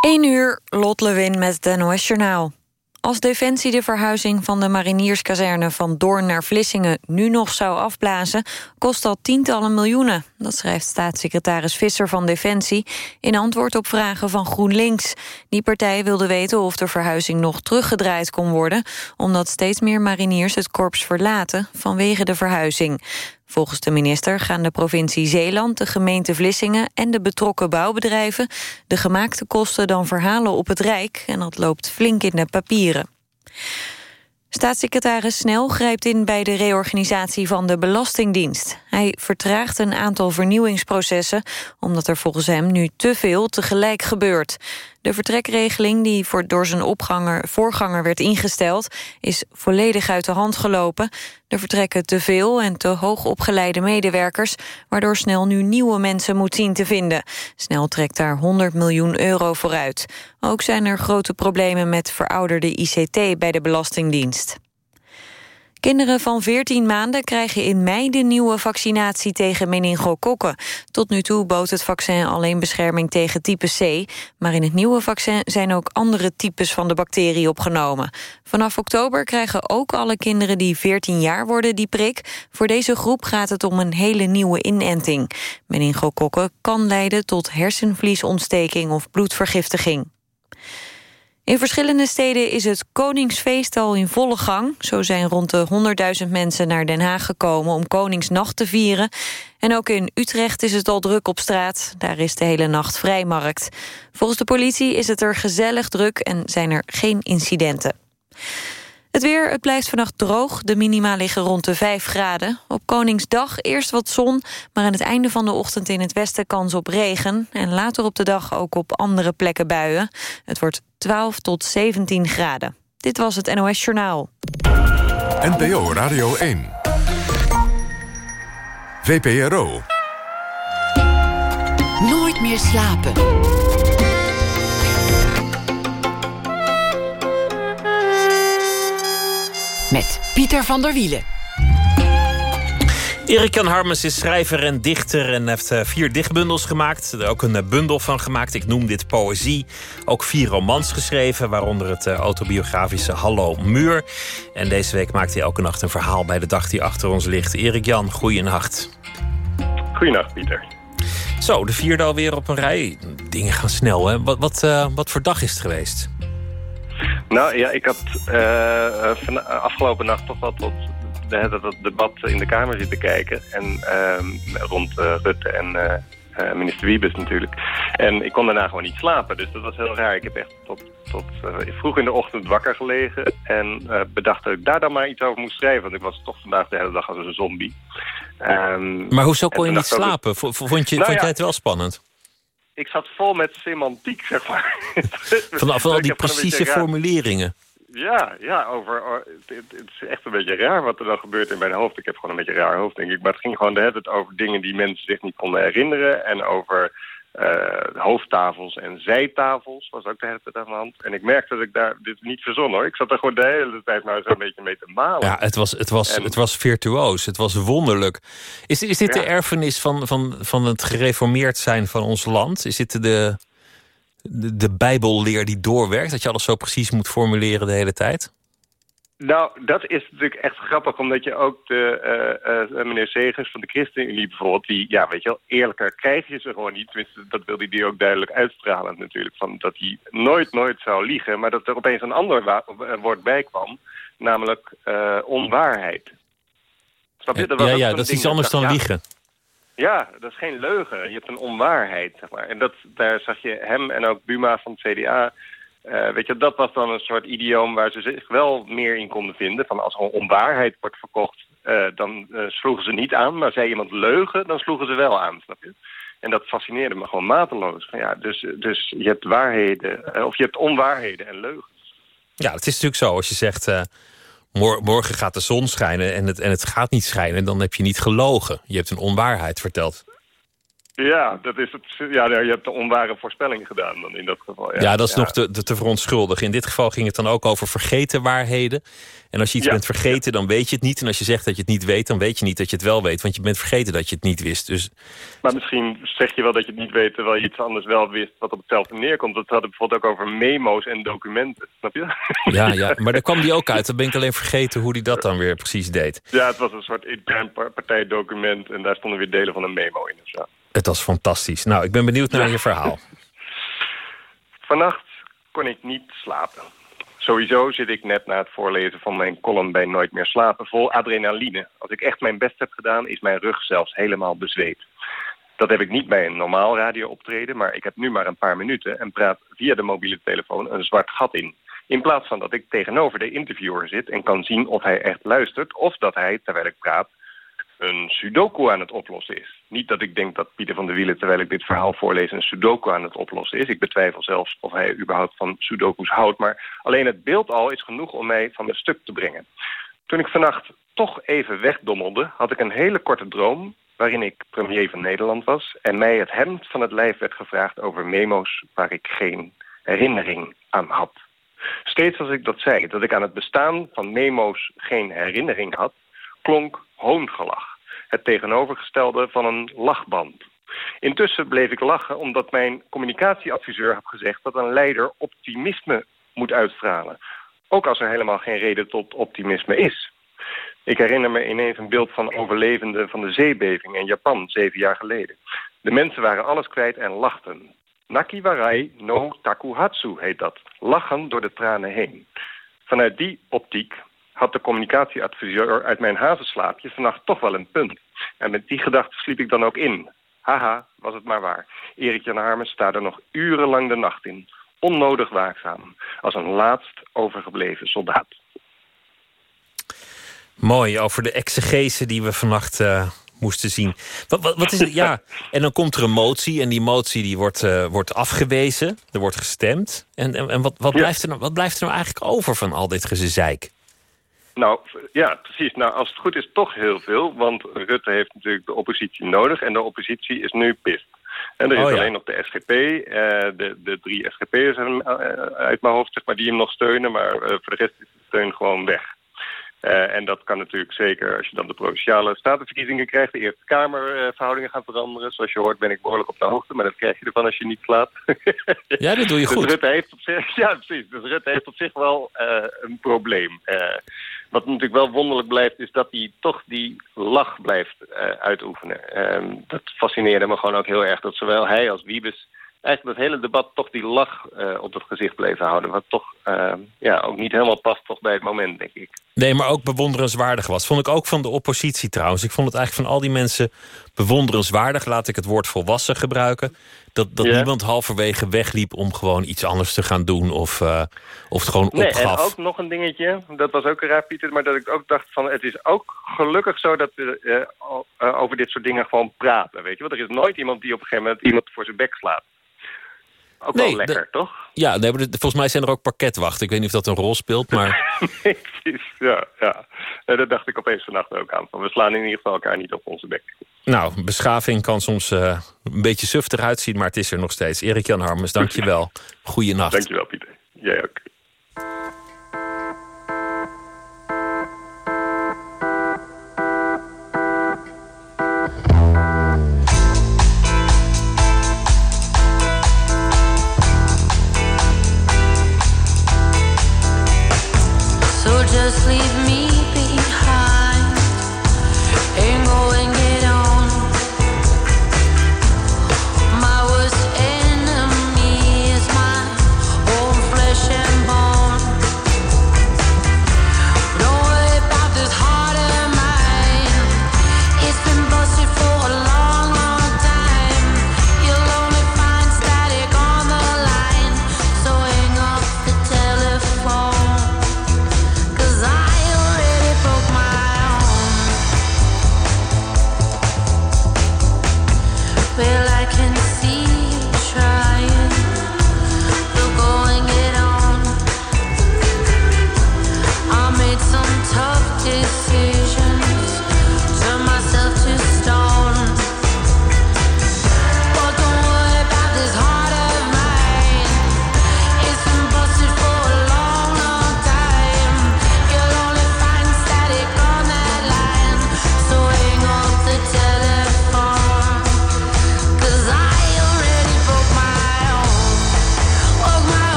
1 uur, Lot Lewin met het NOS Journaal. Als Defensie de verhuizing van de marinierskazerne van Doorn naar Vlissingen nu nog zou afblazen, kost dat tientallen miljoenen. Dat schrijft staatssecretaris Visser van Defensie in antwoord op vragen van GroenLinks. Die partij wilde weten of de verhuizing nog teruggedraaid kon worden, omdat steeds meer mariniers het korps verlaten vanwege de verhuizing. Volgens de minister gaan de provincie Zeeland, de gemeente Vlissingen... en de betrokken bouwbedrijven de gemaakte kosten dan verhalen op het Rijk... en dat loopt flink in de papieren. Staatssecretaris Snel grijpt in bij de reorganisatie van de Belastingdienst. Hij vertraagt een aantal vernieuwingsprocessen... omdat er volgens hem nu te veel tegelijk gebeurt. De vertrekregeling die voor, door zijn opganger, voorganger werd ingesteld... is volledig uit de hand gelopen. Er vertrekken te veel en te hoog opgeleide medewerkers... waardoor Snel nu nieuwe mensen moet zien te vinden. Snel trekt daar 100 miljoen euro vooruit. Ook zijn er grote problemen met verouderde ICT bij de Belastingdienst. Kinderen van 14 maanden krijgen in mei de nieuwe vaccinatie tegen meningokokken. Tot nu toe bood het vaccin alleen bescherming tegen type C. Maar in het nieuwe vaccin zijn ook andere types van de bacterie opgenomen. Vanaf oktober krijgen ook alle kinderen die 14 jaar worden die prik. Voor deze groep gaat het om een hele nieuwe inenting. Meningokokken kan leiden tot hersenvliesontsteking of bloedvergiftiging. In verschillende steden is het Koningsfeest al in volle gang. Zo zijn rond de 100.000 mensen naar Den Haag gekomen om Koningsnacht te vieren. En ook in Utrecht is het al druk op straat. Daar is de hele nacht vrijmarkt. Volgens de politie is het er gezellig druk en zijn er geen incidenten. Het weer, het blijft vannacht droog. De minima liggen rond de 5 graden. Op Koningsdag eerst wat zon, maar aan het einde van de ochtend in het westen kans op regen. En later op de dag ook op andere plekken buien. Het wordt 12 tot 17 graden. Dit was het NOS Journaal. NPO Radio 1. VPRO. Nooit meer slapen. Met Pieter van der Wielen. Erik Jan Harmens is schrijver en dichter en heeft eh, vier dichtbundels gemaakt. Er ook een eh, bundel van gemaakt. Ik noem dit poëzie. Ook vier romans geschreven, waaronder het eh, autobiografische Hallo Muur. En deze week maakt hij elke nacht een verhaal bij de dag die achter ons ligt. Erik Jan, goeienacht. Goeienacht, Pieter. Zo, de vierde alweer op een rij. Dingen gaan snel, hè? Wat, wat, wat voor dag is het geweest? Nou ja, ik had uh, afgelopen nacht toch wel tot de, dat, debat in de Kamer zitten kijken. En uh, rond Rutte en minister Wiebes natuurlijk. En ik kon daarna gewoon niet slapen, dus dat was heel raar. Ik heb echt tot, tot vroeg in de ochtend wakker gelegen. En bedacht dat ik daar dan maar iets over moest schrijven. Want ik was toch vandaag de hele dag als een zombie. Um, maar hoezo kon je niet slapen? Vond, je, nou vond jij het wel spannend? Ik zat vol met semantiek, zeg maar. Van, van al die precieze formuleringen. Ja, ja over, het, het, is echt een beetje raar wat er dan gebeurt in mijn hoofd. Ik heb gewoon een beetje een raar hoofd, denk ik. Maar het ging gewoon de hele tijd over dingen die mensen zich niet konden herinneren. En over uh, hoofdtafels en zijtafels was ook de hele tijd aan de hand. En ik merkte dat ik daar dit niet verzon hoor. Ik zat er gewoon de hele tijd maar zo'n beetje mee te malen. Ja, het was, het was, het was virtuoos. Het was wonderlijk. Is, is dit de erfenis van, van, van het gereformeerd zijn van ons land? Is dit de, de, de bijbelleer die doorwerkt? Dat je alles zo precies moet formuleren de hele tijd? Nou, dat is natuurlijk echt grappig, omdat je ook de uh, uh, meneer Segers van de ChristenUnie bijvoorbeeld, die, ja, weet je wel, eerlijker krijg je ze gewoon niet. Tenminste, dat wil hij die ook duidelijk uitstralen natuurlijk, van dat hij nooit, nooit zou liegen, maar dat er opeens een ander woord bij kwam, namelijk onwaarheid. Snap je? Dat ja, ja, dat is iets anders dan liegen. Ja, dat is geen leugen. Je hebt een onwaarheid, zeg maar. En dat, daar zag je hem en ook Buma van het CDA uh, weet je, dat was dan een soort idioom waar ze zich wel meer in konden vinden. Van als er onwaarheid wordt verkocht, uh, dan uh, sloegen ze niet aan. Maar zei iemand leugen, dan sloegen ze wel aan, snap je? En dat fascineerde me gewoon mateloos. Ja, dus, dus je hebt waarheden, of je hebt onwaarheden en leugens. Ja, het is natuurlijk zo. Als je zegt, morgen gaat de zon schijnen en het, en het gaat niet schijnen... dan heb je niet gelogen. Je hebt een onwaarheid verteld. Ja, dat is het, ja, je hebt de onware voorspelling gedaan dan in dat geval. Ja, ja dat is nog te, te, te verontschuldigen. In dit geval ging het dan ook over vergeten waarheden. En als je iets bent vergeten, dan weet je het niet. En als je zegt dat je het niet weet, dan weet je niet dat je het wel weet. Want je bent vergeten dat je het niet wist. Dus... Maar misschien zeg je wel dat je het niet weet... terwijl je iets anders wel wist wat op hetzelfde neerkomt. Dat hadden bijvoorbeeld ook over memo's en documenten. Snap je? Ja, ja maar daar kwam die ook uit. Dan ben ik alleen vergeten hoe die dat dan weer precies deed. Ja, het was een soort intern partijdocument... en daar stonden weer delen van een memo in. Dus Het was fantastisch. Nou, ik ben benieuwd naar je verhaal. Vannacht kon ik niet slapen. Sowieso zit ik net na het voorlezen van mijn column bij Nooit meer slapen vol adrenaline. Als ik echt mijn best heb gedaan, is mijn rug zelfs helemaal bezweet. Dat heb ik niet bij een normaal radiooptreden, maar ik heb nu maar een paar minuten... en praat via de mobiele telefoon een zwart gat in. In plaats van dat ik tegenover de interviewer zit en kan zien of hij echt luistert... of dat hij, terwijl ik praat, een sudoku aan het oplossen is. Niet dat ik denk dat Pieter van der Wielen, terwijl ik dit verhaal voorlees... een sudoku aan het oplossen is. Ik betwijfel zelfs of hij überhaupt van sudokus houdt. Maar alleen het beeld al is genoeg om mij van mijn stuk te brengen. Toen ik vannacht toch even wegdommelde, had ik een hele korte droom... waarin ik premier van Nederland was... en mij het hemd van het lijf werd gevraagd over memo's... waar ik geen herinnering aan had. Steeds als ik dat zei, dat ik aan het bestaan van memo's geen herinnering had klonk hoongelach. Het tegenovergestelde van een lachband. Intussen bleef ik lachen omdat mijn communicatieadviseur had gezegd... dat een leider optimisme moet uitstralen. Ook als er helemaal geen reden tot optimisme is. Ik herinner me ineens een beeld van overlevenden van de zeebeving in Japan zeven jaar geleden. De mensen waren alles kwijt en lachten. Nakiwarai no takuhatsu heet dat. Lachen door de tranen heen. Vanuit die optiek had de communicatieadviseur uit mijn havenslaapje vannacht toch wel een punt. En met die gedachte sliep ik dan ook in. Haha, was het maar waar. Erik Jan Harmes staarde nog urenlang de nacht in. Onnodig waakzaam. Als een laatst overgebleven soldaat. Mooi, over de exegese die we vannacht uh, moesten zien. Wat, wat, wat, is het? Ja, en dan komt er een motie en die motie die wordt, uh, wordt afgewezen. Er wordt gestemd. En, en, en wat, wat, ja. blijft er nou, wat blijft er nou eigenlijk over van al dit gezeik? Nou, ja, precies. Nou, als het goed is, toch heel veel. Want Rutte heeft natuurlijk de oppositie nodig. En de oppositie is nu pist. En er is oh, ja. alleen nog de SGP, uh, de, de drie SGP'ers uh, uit mijn hoofd, zeg maar, die hem nog steunen. Maar uh, voor de rest is de steun gewoon weg. Uh, en dat kan natuurlijk zeker als je dan de provinciale statenverkiezingen krijgt... de Eerste Kamerverhoudingen gaan veranderen. Zoals je hoort ben ik behoorlijk op de hoogte, maar dat krijg je ervan als je niet slaat. ja, dat doe je dus goed. Rutte heeft op zich, ja, precies. Dus Rutte heeft op zich wel uh, een probleem. Uh, wat natuurlijk wel wonderlijk blijft, is dat hij toch die lach blijft uitoefenen. dat fascineerde me gewoon ook heel erg, dat zowel hij als Wiebes eigenlijk het hele debat toch die lach uh, op het gezicht bleven houden. Wat toch uh, ja, ook niet helemaal past toch bij het moment, denk ik. Nee, maar ook bewonderenswaardig was. Vond ik ook van de oppositie trouwens. Ik vond het eigenlijk van al die mensen bewonderenswaardig. Laat ik het woord volwassen gebruiken. Dat, dat ja. niemand halverwege wegliep om gewoon iets anders te gaan doen. Of, uh, of het gewoon nee, opgaf. En ook nog een dingetje. Dat was ook raar, Pieter. Maar dat ik ook dacht van het is ook gelukkig zo dat we over dit soort dingen gewoon praten. Weet je? Want er is nooit iemand die op een gegeven moment iemand voor zijn bek slaat. Ook nee, wel lekker, toch? Ja, nee, volgens mij zijn er ook parketwachten. Ik weet niet of dat een rol speelt, maar... ja. ja. Dat dacht ik opeens vannacht ook aan. Van, we slaan in ieder geval elkaar niet op onze bek. Nou, beschaving kan soms uh, een beetje suf eruit zien, maar het is er nog steeds. Erik-Jan Harmes, dank je wel. Goeienacht. Dank je wel, Pieter. Jij ook.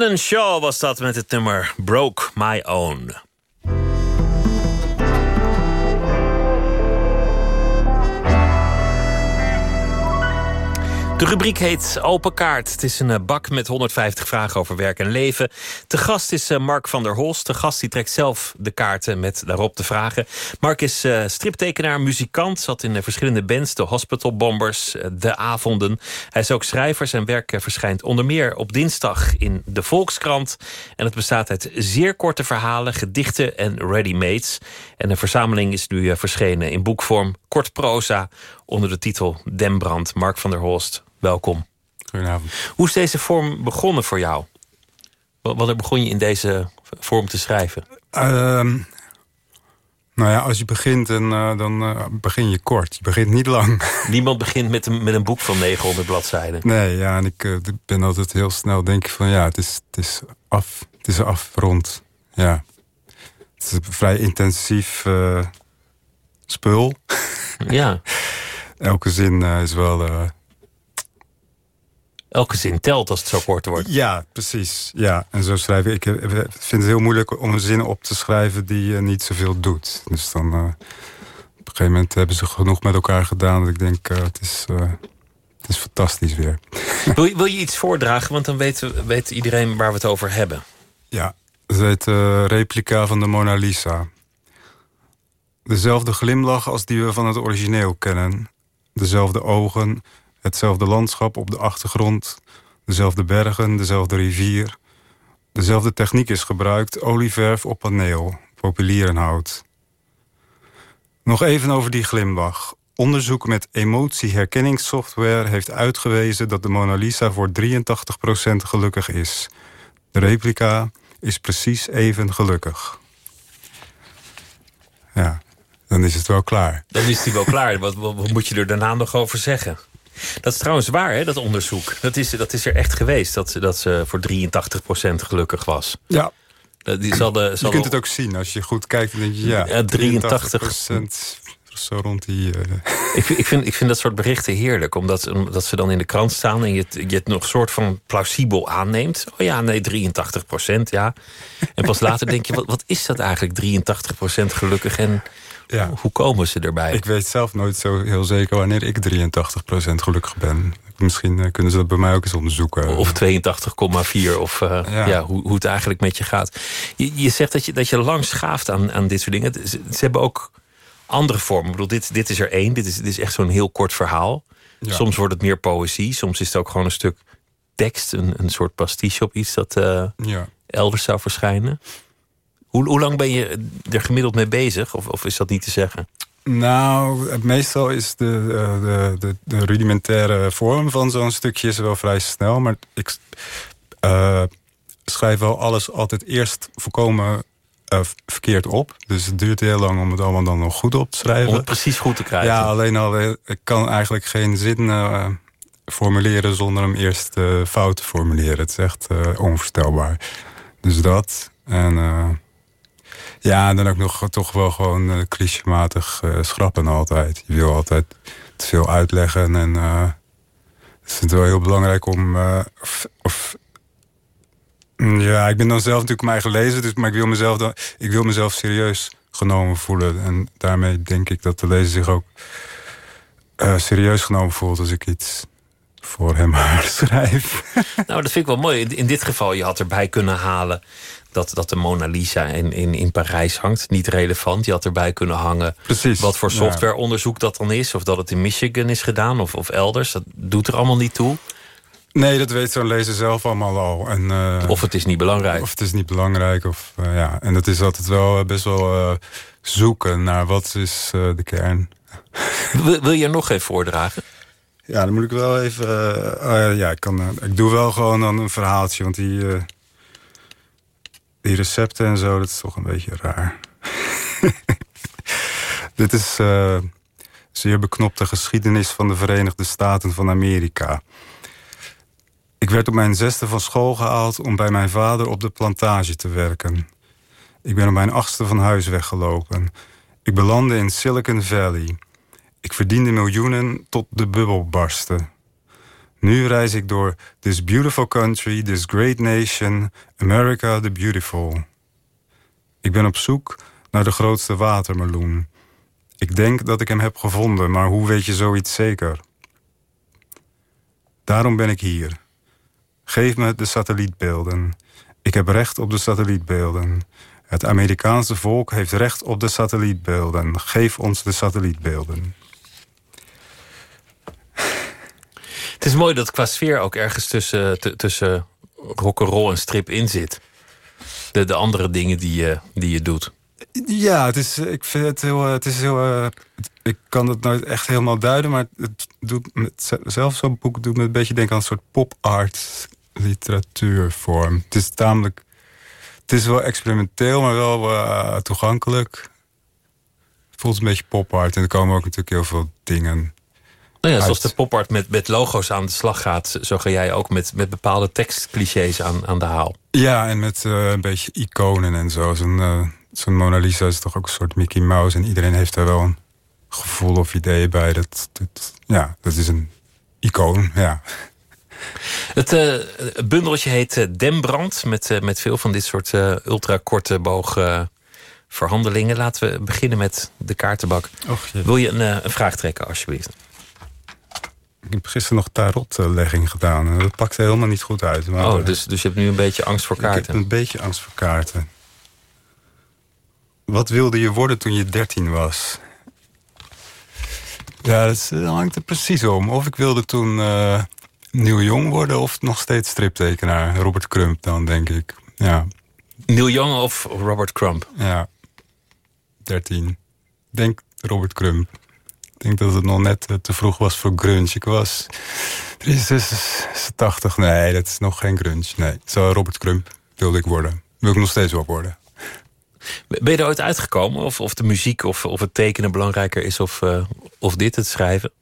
Shannon Shaw was dat met het nummer Broke My Own. De rubriek heet Open Kaart. Het is een eh, bak met 150 vragen over werk en leven. Te gast is eh, Mark van der Holst. De gast die trekt zelf de kaarten met daarop de vragen. Mark is eh, striptekenaar, muzikant. Zat in verschillende bands. De Hospital Bombers, De Avonden. Hij is ook schrijver. Zijn werk verschijnt onder meer op dinsdag in de Volkskrant. En het bestaat uit zeer korte verhalen, gedichten en ready-mates. En de verzameling is nu verschenen in boekvorm. Kort proza onder de titel Dembrand. Mark van der Holst, welkom. Goedenavond. Hoe is deze vorm begonnen voor jou? Wa- Wanneer begon je in deze vorm te schrijven? Ehm, nou ja, als je begint, en, eh, dan eh, begin je kort. Je begint niet lang. Niemand begint met een, met een boek van 900 bladzijden. Nee, ja, en ik eh, ben altijd heel snel denk ik van ja, het is, het is af. Het is af, rond. Ja. Het is een vrij intensief eh, spul. Ja, Elke zin eh, is wel... elke zin telt als het zo kort wordt. ja, precies. Ja, en zo schrijf ik. Ik eh, vind het heel moeilijk om een zin op te schrijven die eh, niet zoveel doet. Dus dan... eh, op een gegeven moment hebben ze genoeg met elkaar gedaan... dat ik denk, eh, het, is, het is fantastisch weer. Wil je, wil je iets voordragen? Want dan weet, weet iedereen waar we het over hebben. Ja, het heet replica van de Mona Lisa. Dezelfde glimlach als die we van het origineel kennen. Dezelfde ogen, hetzelfde landschap op de achtergrond. Dezelfde bergen, dezelfde rivier. Dezelfde techniek is gebruikt, olieverf op paneel, populierenhout. Nog even over die glimlach. Onderzoek met emotieherkenningssoftware heeft uitgewezen... dat de Mona Lisa voor 83% gelukkig is. De replica is precies even gelukkig. Ja, dan is het wel klaar. Dan is die wel klaar. Wat, wat, wat moet je er daarna nog over zeggen? Dat is trouwens waar, hè, dat onderzoek. Dat is, dat is er echt geweest, dat, ze- dat ze voor 83% gelukkig was. Ja, Die zal de, je kunt het ook zien. Als je goed kijkt, dan denk je ja, Ja, 83. 83% zo rond die... eh, Ik, vind- ik, vind, ik vind dat soort berichten heerlijk. Omdat, omdat ze dan in de krant staan en je het, je het nog soort van plausibel aanneemt. Oh ja, nee, 83 procent, ja. En pas later denk je, wat, wat is dat eigenlijk, 83 procent gelukkig? En ja. hoe komen ze erbij? Ik weet zelf nooit zo heel zeker wanneer ik 83% gelukkig ben. Misschien eh, kunnen ze dat bij mij ook eens onderzoeken. Of 82,4 of eh, ja. Ja. hoe, hoe het eigenlijk met je gaat. Je, je zegt dat je, dat je lang schaaft aan, aan dit soort dingen. Ze, ze hebben ook andere vormen. Ik bedoel, dit, dit is er één. Dit is, dit is echt zo'n heel kort verhaal. Ja. Soms wordt het meer poëzie. Soms is het ook gewoon een stuk tekst. Een, een soort pastiche op iets dat eh, Ja. elders zou verschijnen. Hoe, hoe lang ben je er gemiddeld mee bezig? Of, of is dat niet te zeggen? Nou, het meestal is de, eh, de, de, de rudimentaire vorm van zo'n stukje is wel vrij snel. Maar ik eh, schrijf wel alles altijd eerst voorkomen eh, verkeerd op. Dus het duurt heel lang om het allemaal dan nog goed op te schrijven. Om het precies goed te krijgen. Ja, alleen al, ik kan eigenlijk geen zin formuleren zonder hem eerst fout te formuleren. Het is echt onvoorstelbaar. Dus dat. En ja, en dan ook nog toch wel gewoon uh, clichématig eh, schrappen altijd. Je wil altijd te veel uitleggen. En eh, het is wel heel belangrijk om... of, Mm, ja, ik ben dan zelf natuurlijk mijn eigen lezer. Dus, maar ik wil, mezelf dan, ik wil mezelf serieus genomen voelen. En daarmee denk ik dat de lezer zich ook serieus genomen voelt als ik iets voor hem schrijf. Nou, dat vind ik wel mooi. In dit geval, je had erbij kunnen halen dat, dat de Mona Lisa in, in, in Parijs hangt. Niet relevant. Je had erbij kunnen hangen Precies. wat voor softwareonderzoek dat dan is. Of dat het in Michigan is gedaan of, of elders. Dat doet er allemaal niet toe. Nee, dat weet zo'n lezer zelf allemaal al. En, eh, Of het is niet belangrijk. Of het is niet belangrijk. Of, eh, ja. En dat is altijd wel eh, best wel zoeken naar wat is eh, de kern. Wil, wil je er nog even voordragen? Ja, dan moet ik wel even... eh, oh ja, ik, kan, ik doe wel gewoon dan een verhaaltje. Want die, eh, die recepten en zo, dat is toch een beetje raar. Dit is eh zeer beknopte geschiedenis van de Verenigde Staten van Amerika. Ik werd op mijn zesde van school gehaald om bij mijn vader op de plantage te werken. Ik ben op mijn achtste van huis weggelopen. Ik belandde in Silicon Valley. Ik verdiende miljoenen tot de bubbel barstte. Nu reis ik door this beautiful country, this great nation, America the beautiful. Ik ben op zoek naar de grootste watermeloen. Ik denk dat ik hem heb gevonden, maar hoe weet je zoiets zeker? Daarom ben ik hier. Geef me de satellietbeelden. Ik heb recht op de satellietbeelden. Het Amerikaanse volk heeft recht op de satellietbeelden. Geef ons de satellietbeelden. Het is mooi dat qua sfeer ook ergens tussen, tussen rock'n'roll en strip in zit. De, de andere dingen die je, die je doet. Ja, het is, ik vind het heel. eh, Het is heel eh, ik kan het nooit echt helemaal duiden, maar het doet met, zelfs zo'n boek doet me een beetje denken aan een soort pop-art literatuurvorm. Het is tamelijk. Het is wel experimenteel, maar wel eh, toegankelijk. Het voelt een beetje pop-art en er komen ook natuurlijk heel veel dingen. Nou ja, zoals de popart met, met logo's aan de slag gaat, zo ga jij ook met, met bepaalde tekstclichés aan, aan de haal. Ja, en met eh, een beetje iconen en zo. Zo'n eh, zo'n Mona Lisa is toch ook een soort Mickey Mouse. En iedereen heeft daar wel een gevoel of idee bij. Dat, dat, ja, dat is een icoon, ja. Het het bundeltje heet Dembrand, met, met veel van dit soort ultrakorte boog verhandelingen. Laten we beginnen met de kaartenbak. Och, Wil je een, een vraag trekken, alsjeblieft? Ik heb gisteren nog tarotlegging gedaan. En dat pakte helemaal niet goed uit. Maar, Oh, eh, dus, dus je hebt nu een beetje angst voor Ik heb kaarten. een beetje angst voor kaarten. Wat wilde je worden toen je 13 was? Ja, dat hangt er precies om. Of ik wilde toen eh Nieuw Jong worden of nog steeds striptekenaar. Robert Crump dan, denk ik. Ja, Neil Young of Robert Crump? ja. 13. Denk Robert Crump. Ik denk dat het nog net eh, te vroeg was voor grunge. Ik was 83. Nee, dat is nog geen grunge. Nee, zo Robert Crump wilde ik worden. Wil ik nog steeds wel worden. Ben je er ooit uitgekomen? Of, of de muziek of, of het tekenen belangrijker is of, eh, of dit, het schrijven?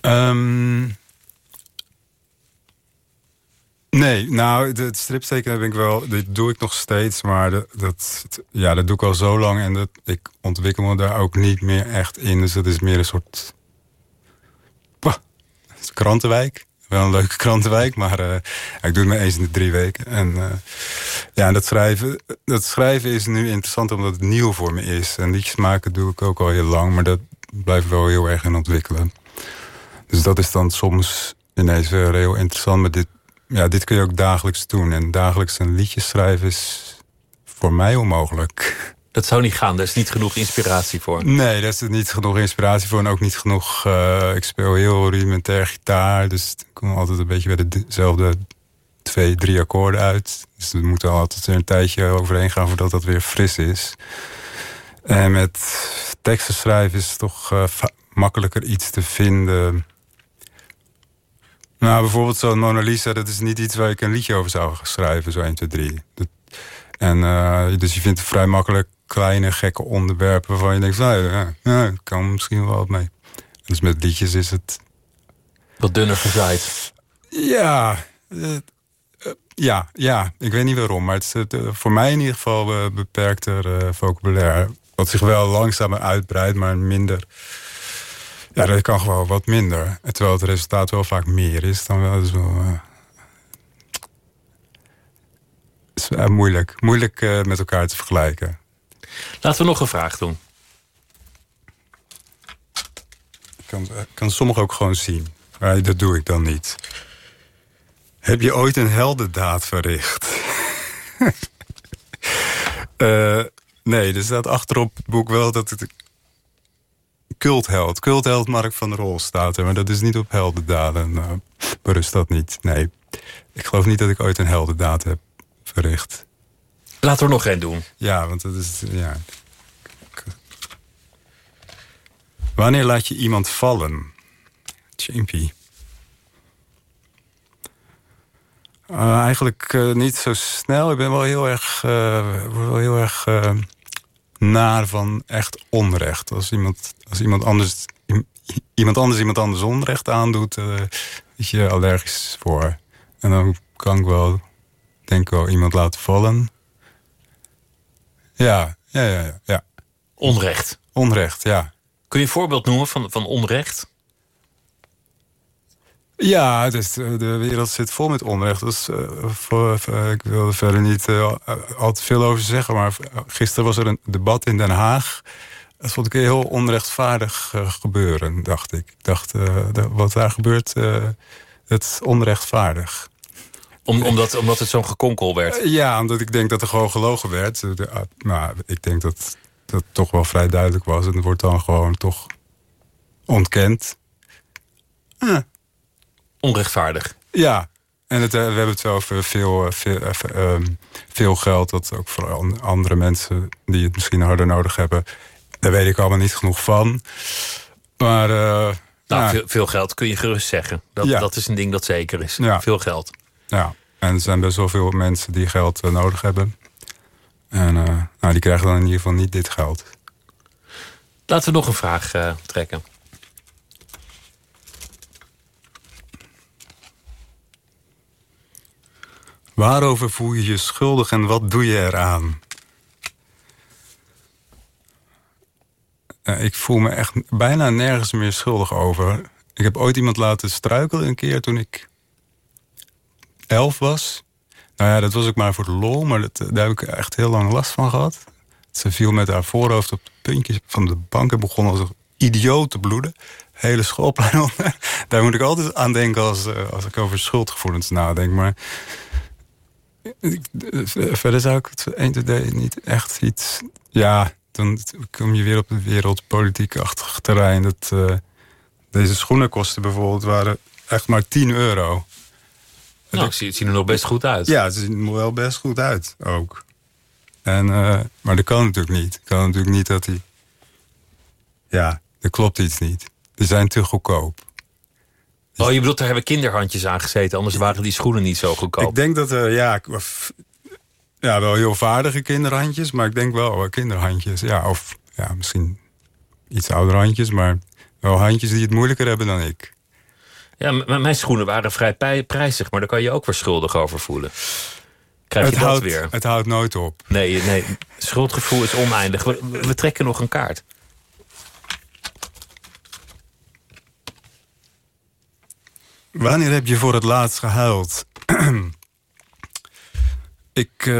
Ehm, nee, nou, het striptekenen ben ik wel, dit doe ik nog steeds, maar dat, ja, dat doe ik al zo lang en dat, ik ontwikkel me daar ook niet meer echt in. Dus dat is meer een soort krantenwijk. Wel een leuke krantenwijk, maar eh, ik doe het maar eens in de drie weken. En eh, ja, dat schrijven, dat schrijven is nu interessant omdat het nieuw voor me is. En liedjes maken doe ik ook al heel lang, maar dat blijft wel heel erg in ontwikkelen. Dus dat is dan soms ineens weer heel interessant. Maar dit, ja, dit kun je ook dagelijks doen. En dagelijks een liedje schrijven is voor mij onmogelijk. Dat zou niet gaan, daar is niet genoeg inspiratie voor. Nee, daar is niet genoeg inspiratie voor. En ook niet genoeg... eh, ik speel heel rudimentair gitaar. Dus ik kom altijd een beetje bij dezelfde twee, drie akkoorden uit. Dus er moet er altijd een tijdje overheen gaan voordat dat weer fris is. En met teksten schrijven is het toch eh, makkelijker iets te vinden. Nou, bijvoorbeeld zo'n Mona Lisa, dat is niet iets waar ik een liedje over zou schrijven, zo 1, 2, 3. Dat, en eh, dus je vindt het vrij makkelijk kleine, gekke onderwerpen waarvan je denkt, nou, ja, ja, ik kan misschien wel wat mee. Dus met liedjes is het Wat dunner gezaaid. ja, eh, eh, ja, ja, ik weet niet waarom, maar het is voor mij in ieder geval beperkter vocabulaire. Wat zich wel langzamer uitbreidt, maar minder. Ja, dat kan gewoon wat minder. Terwijl het resultaat wel vaak meer is dan wel. Is wel. eh, is, eh, moeilijk. Moeilijk eh, met elkaar te vergelijken. Laten we nog een vraag doen. kan, kan sommigen ook gewoon zien. Maar dat doe ik dan niet. Heb je ooit een heldendaad verricht? Nee, er staat achterop het boek wel dat het... Cultheld, cultheld Mark van der Rol staat er. Maar dat is niet op heldendaden. Nou, berust dat niet, nee. Ik geloof niet dat ik ooit een heldendaad heb verricht. Laten we er nog één doen. Ja, want dat is... Ja. Wanneer laat je iemand vallen? Chimpy. Eh, eigenlijk eh, niet zo snel. Ik ben wel heel erg, wel heel erg naar van echt onrecht. Als iemand, als iemand anders iemand anders iemand anders onrecht aandoet, eh is je allergisch voor. En dan kan ik wel, denk ik wel, iemand laten vallen. Ja, ja, ja, ja. ja. Onrecht. Onrecht, ja. Kun je een voorbeeld noemen van, van onrecht? Ja, dus de wereld zit vol met onrecht. Dus, voor, voor- ik wil er verder niet al te veel over zeggen. Maar gisteren was er een debat in Den Haag. Dat vond ik heel onrechtvaardig gebeuren, dacht ik. Ik dacht, wat daar gebeurt, het is onrechtvaardig. Om, omdat, omdat het zo'n gekonkel werd. Ja, omdat ik denk dat er gewoon gelogen werd. De- ah, Maar ik denk dat dat toch wel vrij duidelijk was. En het wordt dan gewoon toch ontkend. Onrechtvaardig. Ja, en het, eh, we hebben het over veel, eh, veel, eh, ehm, veel geld... dat ook voor an- andere mensen die het misschien harder nodig hebben... daar weet ik allemaal niet genoeg van. Maar Nou, ja, veel, veel geld kun je gerust zeggen. Dat, Ja. dat is een ding dat zeker is. Ja. Veel geld. ja, en er zijn best wel veel mensen die geld nodig hebben. En nou, die krijgen dan in ieder geval niet dit geld. Laten we nog een vraag trekken. Waarover voel je je schuldig en wat doe je eraan? Eh, ik voel me echt bijna nergens meer schuldig over. Ik heb ooit iemand laten struikelen een keer toen ik elf was. Nou ja, dat was ook maar voor de lol, maar dat, eh, daar heb ik echt heel lang last van gehad. Ze viel met haar voorhoofd op de puntjes van de bank en begon als een idioot te bloeden. Hele schoolplein. Daar moet ik altijd aan denken als, eh, als ik over schuldgevoelens nadenk. Maar verder zou ik het 1, 2, niet echt iets... Ja, dan kom je weer op een wereldpolitiek-achtig terrein. Dat, eh, deze schoenenkosten bijvoorbeeld waren echt maar 10 euro. Nou, ik zie, het ziet er nog best goed uit. Ja, het ziet er wel best goed uit ook. En, eh, maar dat kan natuurlijk niet. Het kan natuurlijk niet dat die... Ja, er klopt iets niet. Die zijn te goedkoop. Oh, je bedoelt, daar hebben kinderhandjes aan gezeten. Anders waren die schoenen niet zo goedkoop. Ik denk dat er, ja, ik- of- ja, wel heel vaardige kinderhandjes, maar ik denk wel wel kinderhandjes. Ja, of ja, misschien iets oudere handjes, maar wel handjes die het moeilijker hebben dan ik. Ja, mijn schoenen waren vrij prijzig, maar daar kan je ook weer schuldig over voelen. Krijg je het, dat houdt, weer? het houdt nooit op. Nee, nee, schuldgevoel is oneindig. We, we trekken nog een kaart. Wanneer heb je voor het laatst gehuild? ik eh,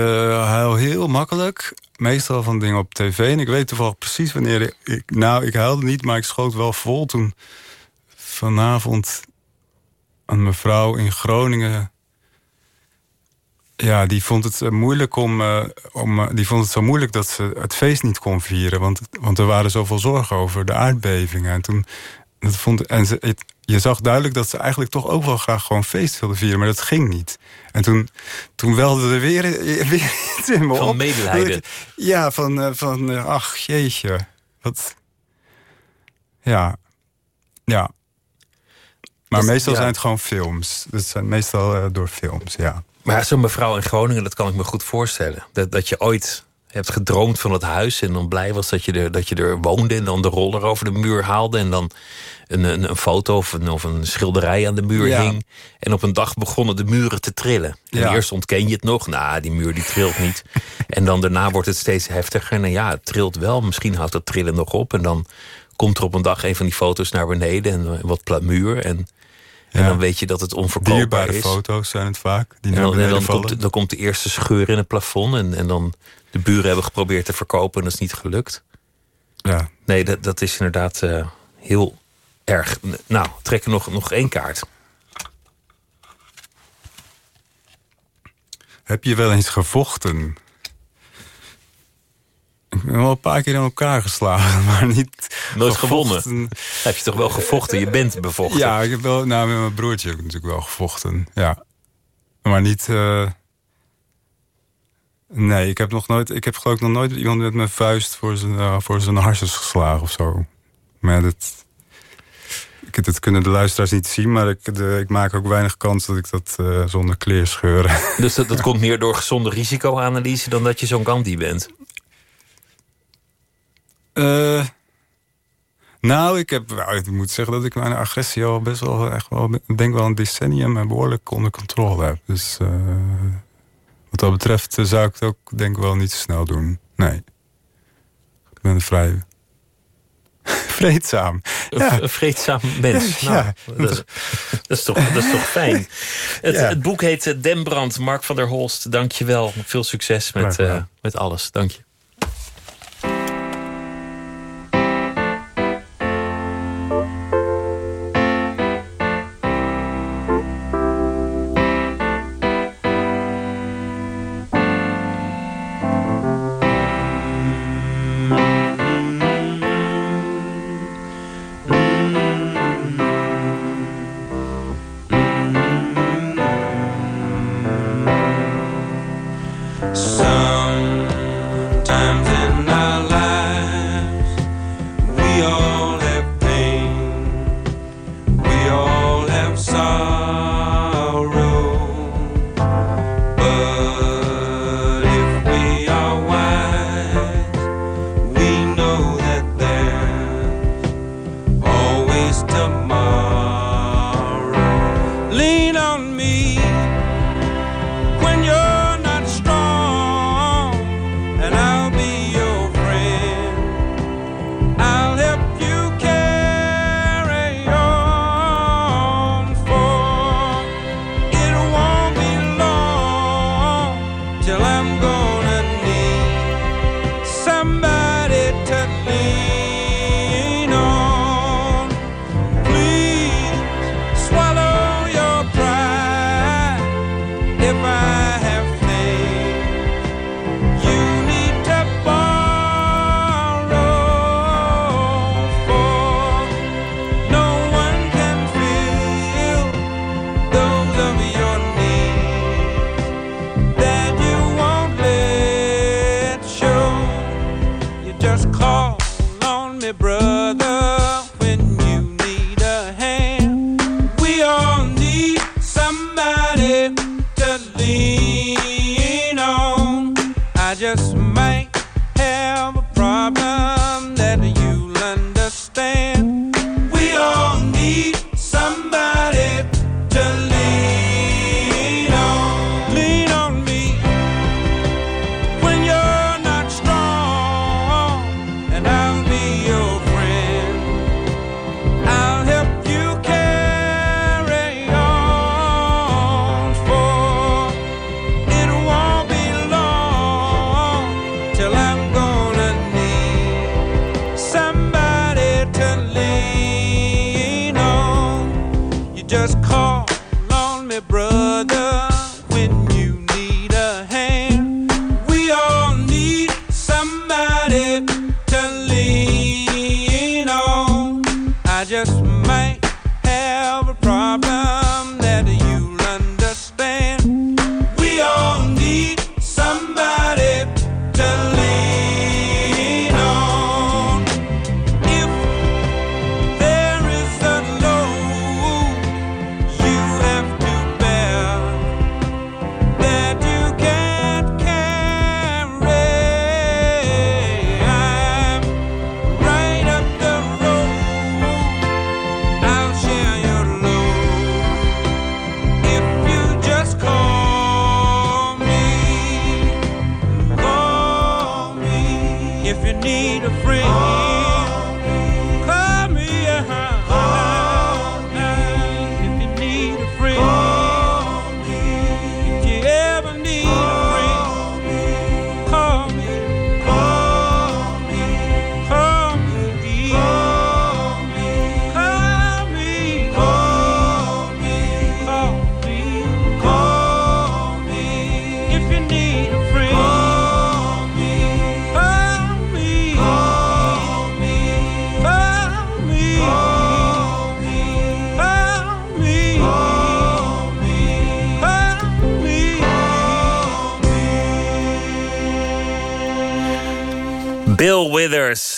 huil heel makkelijk. Meestal van dingen op tv. En ik weet toevallig precies wanneer ik... nou, ik huilde niet, maar ik schoot wel vol toen vanavond een mevrouw in Groningen... Ja, die vond het moeilijk om, eh, om eh, die vond het zo moeilijk dat ze het feest niet kon vieren, want, want er waren zoveel zorgen over de aardbevingen. En toen dat vond en ze, het- je zag duidelijk dat ze eigenlijk toch ook wel graag gewoon feest wilden vieren, maar dat ging niet. En toen, toen welde er weer, weer iets in me Van op. medelijden. Ja, van, eh, van eh, ach jeetje, wat, ja, ja. Maar Dat- meestal ja. zijn het gewoon films. Het zijn meestal eh, door films, ja. Maar zo'n mevrouw in Groningen, dat kan ik me goed voorstellen. Dat, dat je ooit hebt gedroomd van het huis en dan blij was dat je, er, dat je er woonde... en dan de roller over de muur haalde en dan een, een, een foto of een, of een schilderij aan de muur Ja. hing. En op een dag begonnen de muren te trillen. En Ja. eerst ontken je het nog, nou, die muur die trilt niet. en dan daarna wordt het steeds heftiger. En ja, het trilt wel, misschien houdt dat trillen nog op. En dan komt er op een dag een van die foto's naar beneden en wat plamuur... En, en Ja. dan weet je dat het onverkoopbaar Dierbare is. foto's zijn het vaak. Die En naar dan, en beneden dan, vallen. komt, dan komt de eerste scheur in het plafond. En, en dan de buren hebben geprobeerd te verkopen en dat is niet gelukt. ja. Nee, dat, dat is inderdaad eh, heel Erg. Nou, trek er nog, nog één kaart. Heb je wel eens gevochten? Ik ben wel een paar keer in elkaar geslagen, maar niet Nooit gevochten. gewonnen. Heb je toch wel gevochten? Je bent bevochten. Ja, ik heb wel, nou, met mijn broertje heb ik natuurlijk wel gevochten. Ja. Maar niet. eh, nee, ik heb nog nooit. Ik heb geloof ik nog nooit iemand met mijn vuist voor zijn, eh, voor zijn harsjes geslagen of zo. Maar dat. Ik, dat kunnen de luisteraars niet zien, maar ik, de, ik maak ook weinig kans dat ik dat eh, zonder kleer scheuren. Dus dat, dat komt meer door gezonde risicoanalyse dan dat je zo'n Gandhi bent. Eh, nou, ik heb. nou, ik moet zeggen dat ik mijn agressie al best wel echt wel. denk wel een decennium en behoorlijk onder controle heb. Dus wat dat betreft eh, zou ik het ook denk ik wel niet zo snel doen. Nee. Ik ben vrij. vreedzaam. Ja. een vreedzaam mens. Ja, Nou, ja. dat, is, dat, is toch, dat is toch fijn. Het, boek heet eh, Dembrand, Mark van der Holst. Dank je wel. Veel succes met, eh, met alles. Dank je.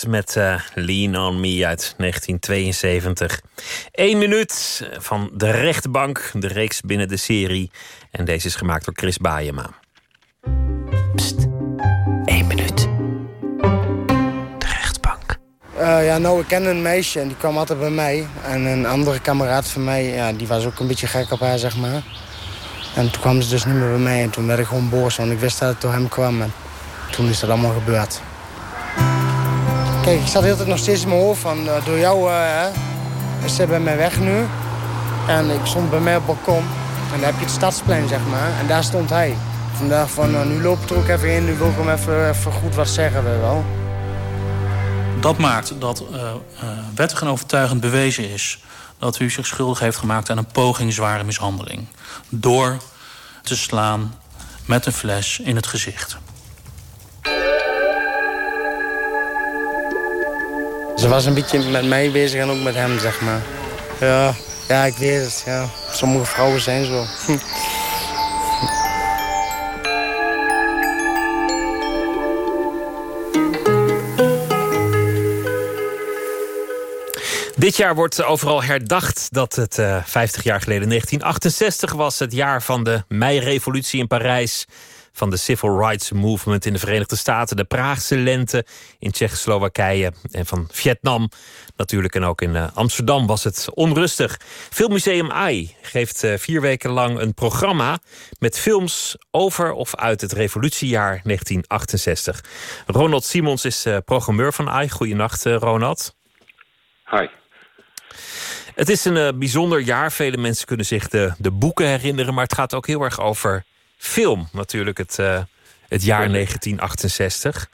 Met eh, Lean on Me uit 1972. Eén minuut van de rechtbank, de reeks binnen de serie. En deze is gemaakt door Chris Baayema. Eén minuut. De rechtbank. Eh, ja, nou, ik ken een meisje en die kwam altijd bij mij. En een andere kameraad van mij, ja, die was ook een beetje gek op haar, zeg maar. En toen kwam ze dus niet meer bij mij en toen werd ik gewoon boos, want ik wist dat het door hem kwam. En toen is dat allemaal gebeurd. Kijk, ik zat de hele tijd nog steeds in mijn hoofd van, eh, door jou is ze bij mij weg nu. En ik stond bij mij op balkon en daar heb je het stadsplein, zeg maar. En daar stond hij. Vandaag van, nou, nu loop ik er ook even in, nu wil ik hem even, even goed wat zeggen, je wel. Dat maakt dat eh, wettig en overtuigend bewezen is dat u zich schuldig heeft gemaakt aan een poging zware mishandeling. Door te slaan met een fles in het gezicht. Ze was een beetje met mij bezig en ook met hem, zeg maar. Ja, ja ik weet het. Ja. Sommige vrouwen zijn zo. Dit jaar wordt overal herdacht dat het eh 50 jaar geleden, 1968, was. Het jaar van de meirevolutie in Parijs. Van de Civil Rights Movement in de Verenigde Staten. De Praagse lente in Tsjechoslowakije. En van Vietnam natuurlijk. En ook in eh, Amsterdam was het onrustig. Filmmuseum AI geeft eh, vier weken lang een programma. met films over of uit het revolutiejaar 1968. Ronald Simons is eh, programmeur van AI. Goedenacht, Ronald. Hi. Het is een bijzonder jaar. Vele mensen kunnen zich de, de boeken herinneren. Maar het gaat ook heel erg over film. Natuurlijk het, eh, het jaar 1968.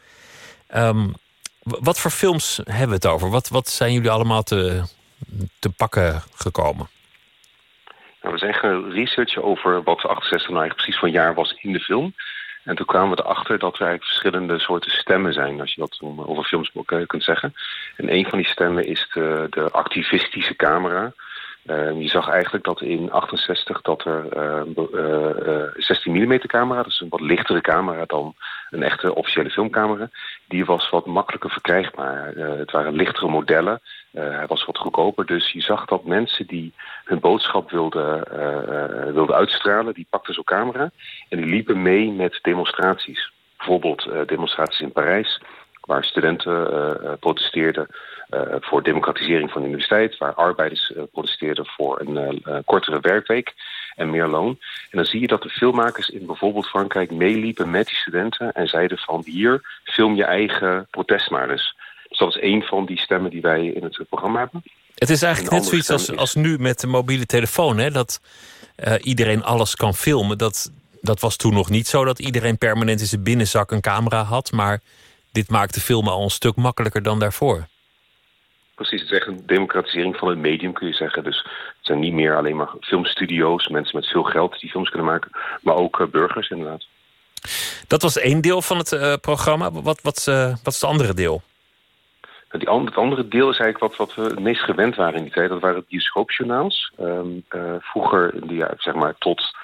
Ehm, wat voor films hebben we het over? Wat, wat zijn jullie allemaal te, te pakken gekomen? Nou, we zijn gaan researchen over wat 68 nou eigenlijk precies van jaar was in de film. En toen kwamen we erachter dat er eigenlijk verschillende soorten stemmen zijn, als je dat over films kunt zeggen. En een van die stemmen is de, de activistische camera. Eh, je zag eigenlijk dat in 68 dat er eh, 16 mm camera, is een wat lichtere camera dan een echte officiële filmcamera, die was wat makkelijker verkrijgbaar. Eh, het waren lichtere modellen, eh, hij was wat goedkoper. Dus je zag dat mensen die hun boodschap wilden, eh, wilden uitstralen, die pakten zo'n camera en die liepen mee met demonstraties. Bijvoorbeeld demonstraties in Parijs, waar studenten protesteerden voor democratisering van de universiteit, waar arbeiders eh, protesteerden voor een eh, eh, kortere werkweek en meer loon. En dan zie je dat de filmmakers in bijvoorbeeld Frankrijk meeliepen met die studenten en zeiden van hier film je eigen protest maar dus. Dus dat is één van die stemmen die wij in het programma hebben. Het is eigenlijk net zoiets als, als nu met de mobiele telefoon. Hè? Dat eh, iedereen alles kan filmen. Dat, dat was toen nog niet zo dat iedereen permanent in zijn binnenzak een camera had. Maar dit maakte filmen al een stuk makkelijker dan daarvoor. Precies, het is echt een democratisering van het medium, kun je zeggen. Dus het zijn niet meer alleen maar filmstudio's, mensen met veel geld die films kunnen maken, maar ook eh, burgers inderdaad. Dat was één deel van het eh, programma. Wat, wat, eh, wat is het andere deel? En Die het andere deel is eigenlijk wat, wat we het meest gewend waren in die tijd. Dat waren bioscoopjournaals. Eh, vroeger, in de, ja, zeg maar tot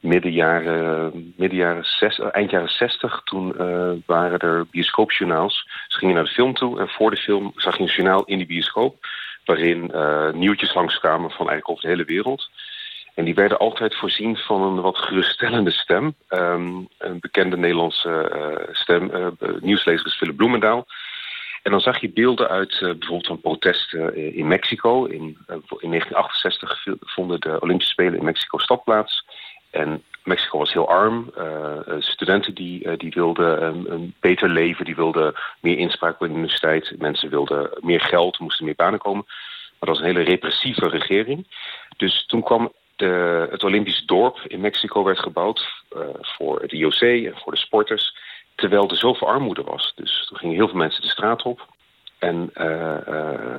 midden jaren, midden jaren zes, eh, eind jaren zestig... toen eh, waren er bioscoopjournaals. Ze gingen naar de film toe en voor de film zag je een journaal in die bioscoop... waarin eh, nieuwtjes langskwamen van eigenlijk over de hele wereld... En die werden altijd voorzien van een wat geruststellende stem. Ehm, een bekende Nederlandse stem, nieuwslezer is Philip Bloemendaal. En dan zag je beelden uit bijvoorbeeld van protesten in Mexico. In, in 1968 vi- vonden de Olympische Spelen in Mexico stad plaats. En Mexico was heel arm. Eh, eh, studenten die, eh, die wilden een, een beter leven, die wilden meer inspraak bij de universiteit. Mensen wilden meer geld, moesten meer banen komen. Maar dat was een hele repressieve regering. Dus toen kwam de, het Olympisch dorp in Mexico werd gebouwd voor het IOC en voor de sporters. Terwijl er zoveel armoede was. Dus toen gingen heel veel mensen de straat op. En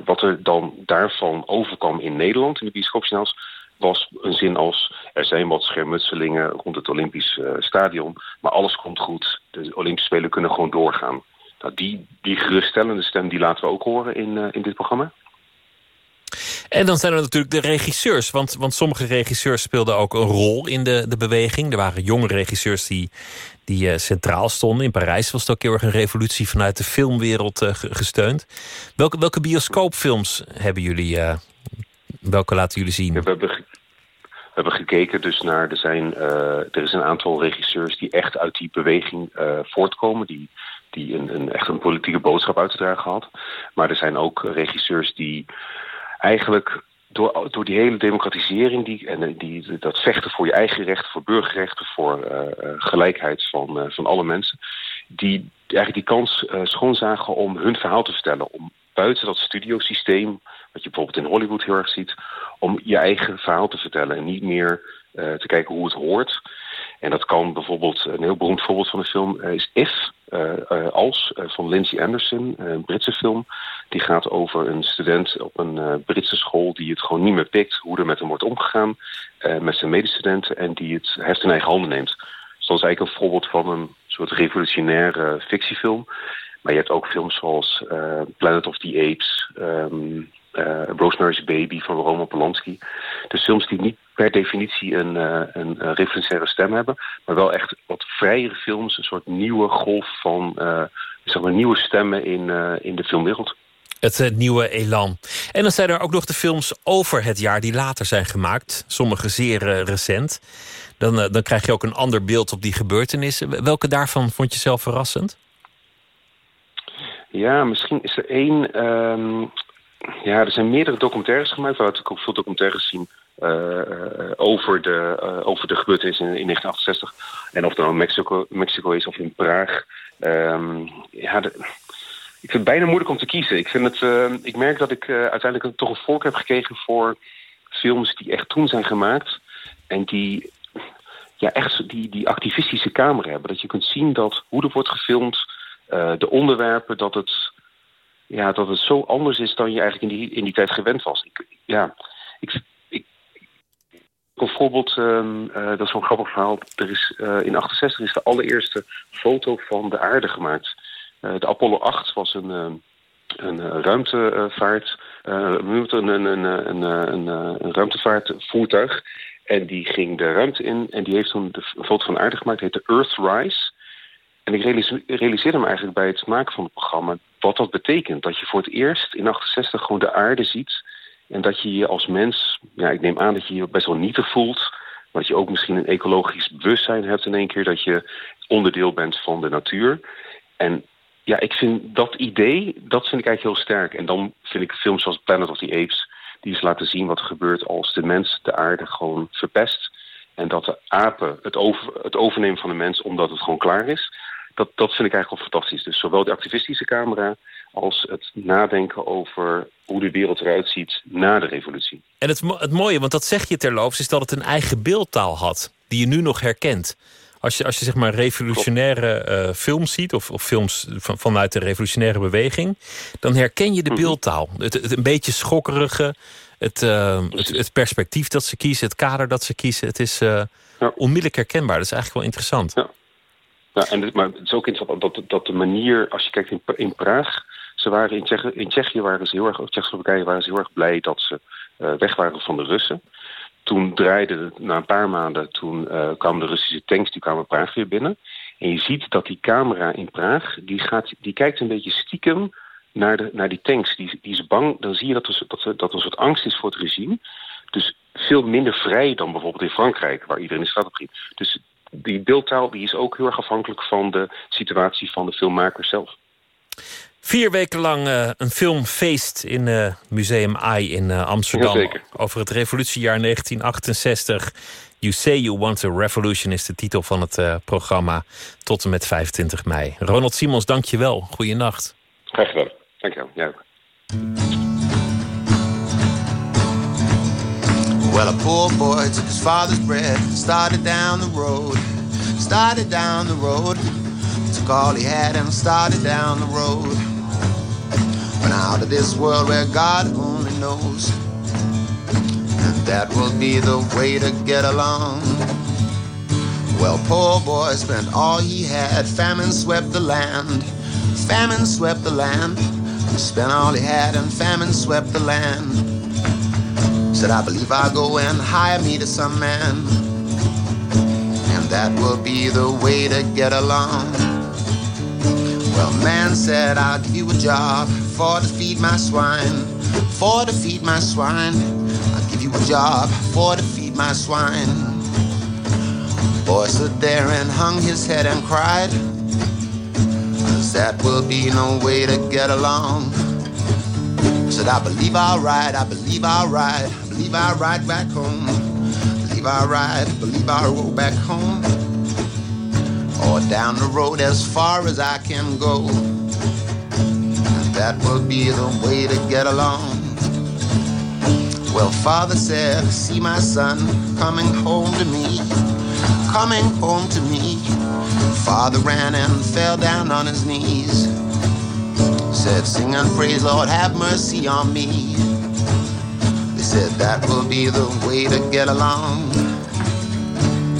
wat er dan daarvan overkwam in Nederland, in de bioscoopjournaals, was een zin als... er zijn wat schermutselingen rond het Olympisch eh, stadion... maar alles komt goed, de Olympische Spelen kunnen gewoon doorgaan. Nou, die, die geruststellende stem die laten we ook horen in, eh, in dit programma. En dan zijn er natuurlijk de regisseurs. Want, want sommige regisseurs speelden ook een rol in de, de beweging. Er waren jonge regisseurs die, die eh, centraal stonden. In Parijs was het ook heel erg een revolutie vanuit de filmwereld ge- gesteund. Welke, welke bioscoopfilms hebben jullie? Welke laten jullie zien? We hebben, we hebben gekeken dus naar, er, zijn, eh, er is een aantal regisseurs die echt uit die beweging eh, voortkomen, die, die een, een, echt een politieke boodschap uit te dragen had. Maar er zijn ook regisseurs die eigenlijk door, door die hele democratisering die, en eh, die, dat vechten voor je eigen rechten, voor burgerrechten, voor gelijkheid van, van alle mensen, die eigenlijk die kans schoonzagen om hun verhaal te vertellen. Om buiten dat studiosysteem, wat je bijvoorbeeld in Hollywood heel erg ziet, om je eigen verhaal te vertellen en niet meer eh, te kijken hoe het hoort. En dat kan bijvoorbeeld, een heel beroemd voorbeeld van de film eh, is If, eh, Als, van Lindsay Anderson, een Britse film. Die gaat over een student op een Britse school die het gewoon niet meer pikt, hoe er met hem wordt omgegaan, met zijn medestudenten, en die het heft in eigen handen neemt. Dus dat is eigenlijk een voorbeeld van een soort revolutionaire fictiefilm. Maar je hebt ook films zoals Planet of the Apes, ehm, eh, Rosemary's Baby van Roman Polanski. Dus films die niet per definitie een, eh, een eh, referentiële stem hebben, maar wel echt wat vrijere films, een soort nieuwe golf van eh, zeg maar nieuwe stemmen in, eh, in de filmwereld. Het eh, nieuwe elan. En dan zijn er ook nog de films over het jaar die later zijn gemaakt. Sommige zeer eh, recent. Dan, eh, dan krijg je ook een ander beeld op die gebeurtenissen. Welke daarvan vond je zelf verrassend? Ja, misschien is er één. ehm, ja, er zijn meerdere documentaires gemaakt. We hebben ook veel documentaires zien eh, eh, over, de, eh, over de gebeurtenissen in, in 1968. En of het nou in Mexico, Mexico is of in Praag. Ehm, ja, ik vind het bijna moeilijk om te kiezen. Ik, vind het, ik merk dat ik uiteindelijk toch een voorkeur heb gekregen voor films die echt toen zijn gemaakt. En die ja, echt die, die activistische camera hebben. Dat je kunt zien dat hoe er wordt gefilmd, de onderwerpen, dat het, ja, dat het zo anders is dan je eigenlijk in die, in die tijd gewend was. Ik, ja, ik, ik, een voorbeeld, ehm, eh, dat is een grappig verhaal. Er is, eh, in 68 is de allereerste foto van de aarde gemaakt. Eh, de Apollo 8 was een, ehm, een eh, ruimtevaart, het? een, een, een, een, een, een, een ruimtevaartvoertuig. En die ging de ruimte in en die heeft toen de een foto van de aarde gemaakt. Die heet de Earthrise. En ik realise- realiseerde me eigenlijk bij het maken van het programma wat dat betekent. Dat je voor het eerst in 68 gewoon de aarde ziet. En dat je je als mens, ja, ik neem aan dat je je best wel nietig voelt. Dat je ook misschien een ecologisch bewustzijn hebt in één keer. Dat je onderdeel bent van de natuur. En ja, ik vind dat idee, dat vind ik eigenlijk heel sterk. En dan vind ik films zoals Planet of the Apes... die eens laten zien wat er gebeurt als de mens de aarde gewoon verpest. En dat de apen het, over, het overnemen van de mens omdat het gewoon klaar is. Dat, dat vind ik eigenlijk wel fantastisch. Dus zowel de activistische camera als het nadenken over hoe de wereld eruit ziet na de revolutie. En het, het mooie, want dat zeg je terloops, is dat het een eigen beeldtaal had. Die je nu nog herkent. Als je, als je zeg maar revolutionaire eh, films ziet, of, of films van, vanuit de revolutionaire beweging, dan herken je de beeldtaal. Het, het een beetje schokkerige, het, eh, het, het perspectief dat ze kiezen, het kader dat ze kiezen. Het is eh, onmiddellijk herkenbaar. Dat is eigenlijk wel interessant. Ja, en het, maar het is ook interessant dat, dat de manier, als je kijkt in, in Praag, ze waren in, Tsjechië, in Tsjechië waren ze heel erg, Tsjechoslowakije waren ze heel erg blij dat ze eh, weg waren van de Russen. Toen draaide het, na een paar maanden, toen eh, kwamen de Russische tanks, die kwamen Praag weer binnen. En je ziet dat die camera in Praag, die, gaat, die kijkt een beetje stiekem naar, de, naar die tanks. Die, die is bang, dan zie je dat er, dat, dat er een soort angst is voor het regime. Dus veel minder vrij dan bijvoorbeeld in Frankrijk, waar iedereen de straat op ging. Dus die beeldtaal die is ook heel erg afhankelijk van de situatie van de filmmaker zelf. Vier weken lang eh, een filmfeest in eh, Museum AI in eh, Amsterdam. Jazeker. Over het revolutiejaar 1968. You Say You Want a Revolution is de titel van het programma. Tot en met 25 mei. Ronald Simons, dank je wel. Goeienacht. Graag gedaan. Dank je wel. Jij Well, a poor boy took his father's bread, started down the road, started down the road, took all he had and started down the road. Went out of this world where God only knows, that will be the way to get along. Well, poor boy spent all he had, famine swept the land, famine swept the land. Spent all he had and famine swept the land. Said, I believe I'll go and hire me to some man. And that will be the way to get along. Well, man said, I'll give you a job for to feed my swine. For to feed my swine. I'll give you a job for to feed my swine. Boy stood there and hung his head and cried. Cause that will be no way to get along. Said, I believe I'll ride, I believe I'll ride, believe I'll ride back home. Believe I'll ride, believe I'll roll back home. Or down the road as far as I can go. That will be the way to get along. Well, father said, see my son coming home to me, coming home to me. Father ran and fell down on his knees. Said, sing and praise, Lord, have mercy on me. Said that will be the way to get along.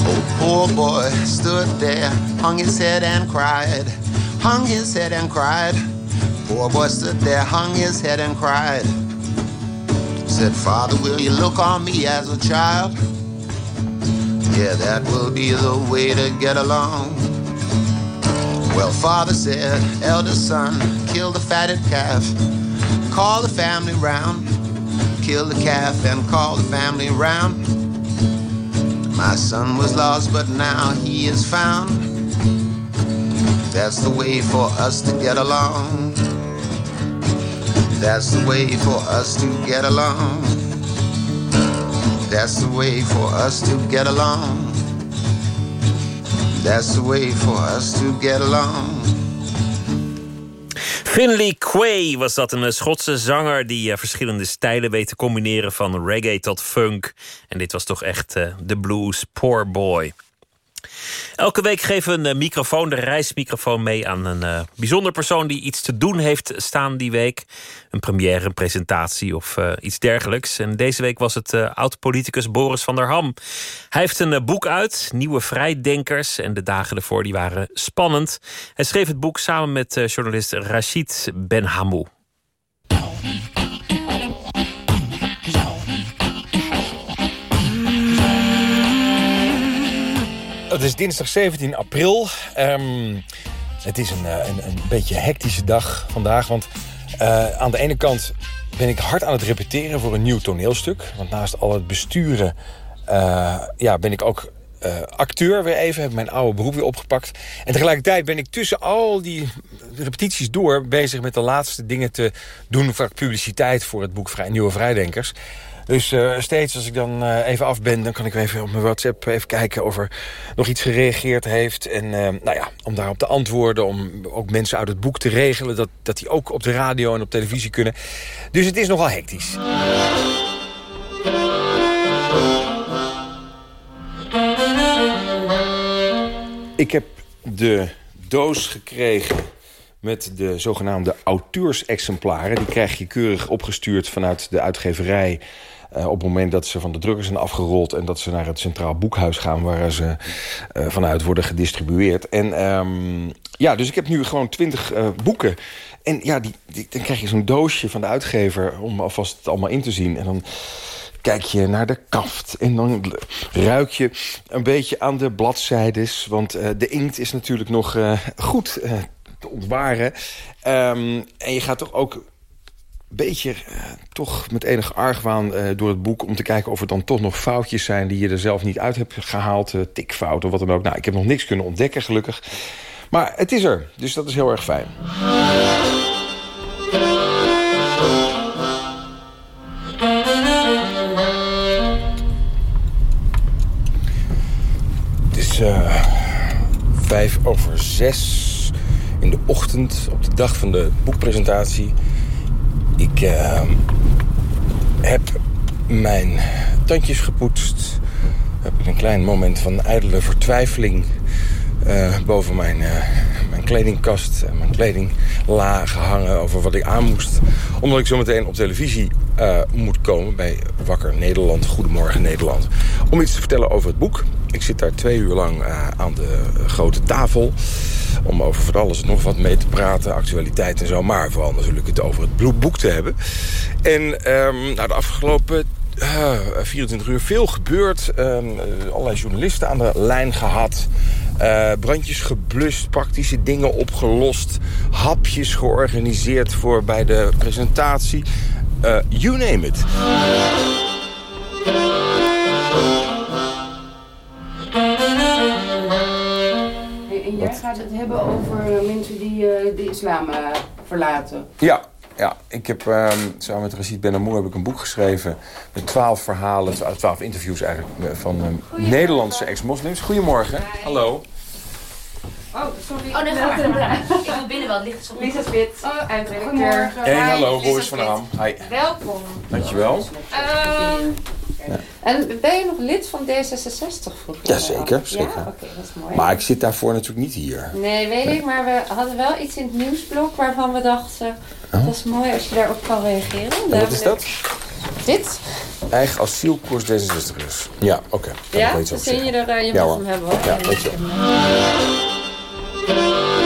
Oh, poor boy stood there, hung his head and cried, hung his head and cried. Poor boy stood there, hung his head and cried. Said, Father, will you look on me as a child? Yeah, that will be the way to get along. Well, father said, elder son, kill the fatted calf, call the family round, kill the calf and call the family round. My son was lost, but now he is found. That's the way for us to get along. That's the way for us to get along. That's the way for us to get along. That's the way for us to get along. Finley Quay was dat, een Schotse zanger die eh, verschillende stijlen weet te combineren van reggae tot funk. En dit was toch echt eh, de blues Poor Boy. Elke week geven we een eh, microfoon, de reismicrofoon, mee aan een eh, bijzonder persoon die iets te doen heeft staan die week. Een première, een presentatie of eh, iets dergelijks. En deze week was het oud-politicus Boris van der Ham. Hij heeft een boek uit, Nieuwe Vrijdenkers. En de dagen ervoor die waren spannend. Hij schreef het boek samen met journalist Rachid Benhamou. Het is dinsdag 17 april. Ehm, het is een, eh, een, een beetje hectische dag vandaag. Want eh, aan de ene kant ben ik hard aan het repeteren voor een nieuw toneelstuk. Want naast al het besturen eh, ja, ben ik ook acteur weer even. Heb mijn oude beroep weer opgepakt. En tegelijkertijd ben ik tussen al die repetities door... bezig met de laatste dingen te doen... voor publiciteit voor het boek Vrij, Nieuwe Vrijdenkers. Dus eh, steeds als ik dan eh, even af ben... dan kan ik even op mijn WhatsApp even kijken... of er nog iets gereageerd heeft. En eh, nou ja, om daarop te antwoorden... om ook mensen uit het boek te regelen... dat, dat die ook op de radio en op televisie kunnen. Dus het is nogal hectisch. Ik heb de doos gekregen met de zogenaamde auteursexemplaren. Die krijg je keurig opgestuurd vanuit de uitgeverij... eh, op het moment dat ze van de drukker zijn afgerold... en dat ze naar het Centraal Boekhuis gaan... waar ze eh, vanuit worden gedistribueerd. En ehm, ja, dus ik heb nu gewoon twintig eh, boeken. En ja, die, dan krijg je zo'n doosje van de uitgever... om alvast het allemaal in te zien. En dan kijk je naar de kaft en dan ruik je een beetje aan de bladzijdes. Want de inkt is natuurlijk nog goed te ontwaren. Ehm, en je gaat toch ook beetje eh, toch met enige argwaan eh, door het boek... om te kijken of er dan toch nog foutjes zijn die je er zelf niet uit hebt gehaald. eh, tikfout of wat dan ook. Nou, ik heb nog niks kunnen ontdekken, gelukkig. Maar het is er, dus dat is heel erg fijn. Het is eh, vijf over zes in de ochtend op de dag van de boekpresentatie. Ik eh, heb mijn tandjes gepoetst. Heb ik een klein moment van ijdele vertwijfeling eh, boven mijn, eh, mijn kledingkast en mijn kledingla gehangen over wat ik aan moest. Omdat ik zo meteen op televisie eh, moet komen bij Wakker Nederland, Goedemorgen Nederland. Om iets te vertellen over het boek. Ik zit daar twee uur lang aan de grote tafel. Om over van alles nog wat mee te praten, actualiteit en zo. Maar vooral natuurlijk het over het boek te hebben. En ehm, nou, de afgelopen eh, 24 uur veel gebeurd. Ehm, eh, allerlei journalisten aan de lijn gehad. Eh, brandjes geblust, praktische dingen opgelost. Hapjes georganiseerd voor bij de presentatie. Eh, you name it. Het hebben over mensen die eh, de islam eh, verlaten. Ja, ja. ik heb ehm, samen met Rashid Ben Amour heb ik een boek geschreven... met twaalf verhalen, twa- twaalf interviews eigenlijk... eh, van ehm, Nederlandse ex-moslims. Goedemorgen. Hallo. Oh, sorry. Oh, nee, ga maar. Ik wil binnen wel, het licht is op. Lisa Spit, Oh, goedemorgen. Hey, hallo, Boris van der Ham. Hi. Welkom. Dankjewel. Ehm, En ben je nog lid van D66 vroeger? Ja, zeker. Ja, zeker. dat is mooi. Maar ik zit daarvoor natuurlijk niet hier. Nee, weet ik, maar we hadden wel iets in het nieuwsblok waarvan we dachten... dat is mooi als je daarop kan reageren. Oh. En wat is dat? Dit? Eigen asielkoers D66ers. Ja, oké. Ja, dan zie je er, eh, je ja, mag hoor. hem hebben hoor. Ja. Wie de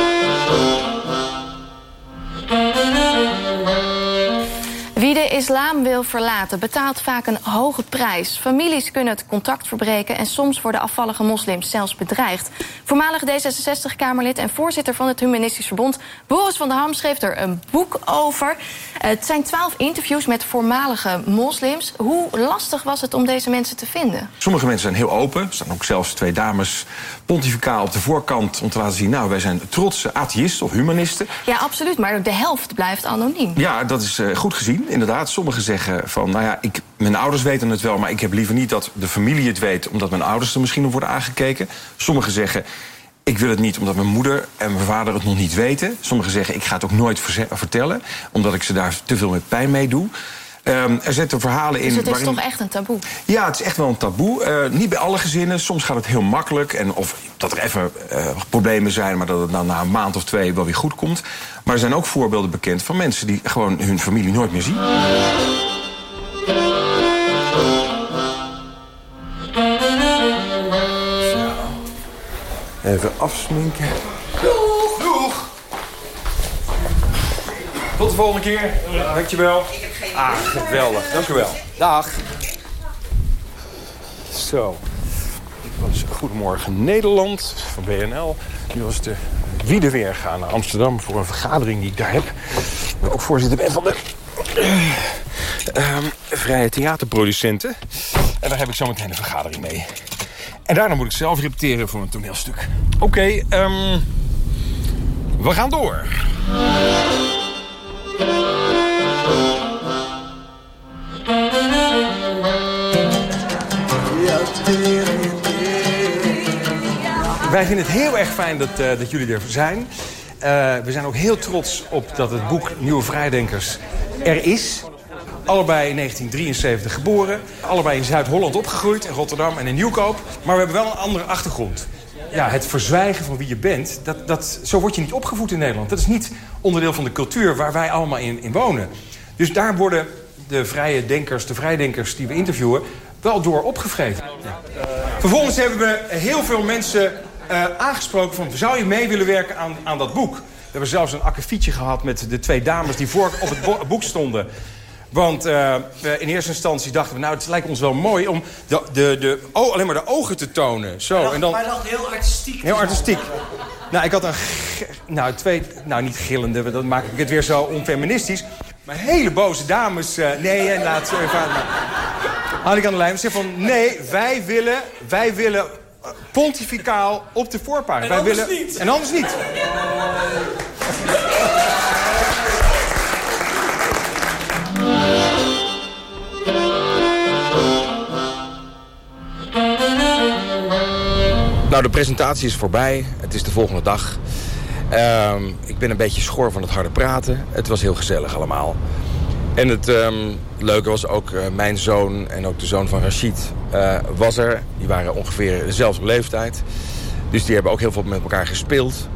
islam wil verlaten betaalt vaak een hoge prijs. Families kunnen het contact verbreken en soms worden afvallige moslims zelfs bedreigd. Voormalig D66-Kamerlid en voorzitter van het Humanistisch Verbond Boris van der Ham schreef er een boek over. Het zijn twaalf interviews met voormalige moslims. Hoe lastig was het om deze mensen te vinden? Sommige mensen zijn heel open. Er staan ook zelfs twee dames pontificaal op de voorkant... om te laten zien, nou, wij zijn trotse atheïsten of humanisten. Ja, absoluut, maar de helft blijft anoniem. Ja, dat is eh, goed gezien, inderdaad. Sommigen zeggen van, nou ja, ik, mijn ouders weten het wel... maar ik heb liever niet dat de familie het weet... omdat mijn ouders er misschien op worden aangekeken. Sommigen zeggen, ik wil het niet omdat mijn moeder en mijn vader het nog niet weten. Sommigen zeggen, ik ga het ook nooit vertellen... omdat ik ze daar te veel met pijn mee doe. Ehm, er zitten verhalen in Dus het is waarin... toch echt een taboe? Ja, het is echt wel een taboe. Eh, niet bij alle gezinnen. Soms gaat het heel makkelijk. En of dat er even eh, problemen zijn, maar dat het dan na een maand of twee wel weer goed komt. Maar er zijn ook voorbeelden bekend van mensen die gewoon hun familie nooit meer zien. Even afsminken. Doeg! Doeg! Tot de volgende keer. Dankjewel. Ah, geweldig. Dank u wel. Dag. Zo. Dit was Goedemorgen Nederland van BNL. Nu was de Wiede weer gaan naar Amsterdam voor een vergadering die ik daar heb. Ik ook voorzitter ben van de eh, ehm, Vrije Theaterproducenten. En daar heb ik zo meteen een vergadering mee. En daarna moet ik zelf repeteren voor een toneelstuk. Oké, ehm, we gaan door. Wij vinden het heel erg fijn dat, eh, dat jullie er zijn. Eh, we zijn ook heel trots op dat het boek Nieuwe Vrijdenkers er is. Allebei in 1973 geboren. Allebei in Zuid-Holland opgegroeid, in Rotterdam en in Nieuwkoop. Maar we hebben wel een andere achtergrond. Ja, het verzwijgen van wie je bent, dat, dat, zo word je niet opgevoed in Nederland. Dat is niet onderdeel van de cultuur waar wij allemaal in, in wonen. Dus daar worden de vrije denkers, de vrijdenkers die we interviewen... wel door opgevreten. Ja. Vervolgens hebben we heel veel mensen eh, aangesproken van... zou je mee willen werken aan, aan dat boek? We hebben zelfs een akkefietje gehad met de twee dames die voor op het bo- boek stonden. Want eh, we in eerste instantie dachten we... nou, het lijkt ons wel mooi om de, de, de, oh, alleen maar de ogen te tonen. Zo, en dan, Maar dat heel artistiek. heel artistiek. Nou, ik had een... Nou, twee... Nou, niet gillende, dan maak ik het weer zo onfeministisch. Maar hele boze dames... eh, nee, en laat ze even... had ik aan de lijn. Ze zei van, nee, wij willen, wij willen eh, pontificaal op de voorpagina. En wij anders willen, niet. En anders niet. Nou, de presentatie is voorbij. Het is de volgende dag. Ehm, ik ben een beetje schor van het harde praten. Het was heel gezellig allemaal. En het ehm, leuke was ook eh, mijn zoon en ook de zoon van Rashid eh, was er. Die waren ongeveer dezelfde leeftijd. Dus die hebben ook heel veel met elkaar gespeeld.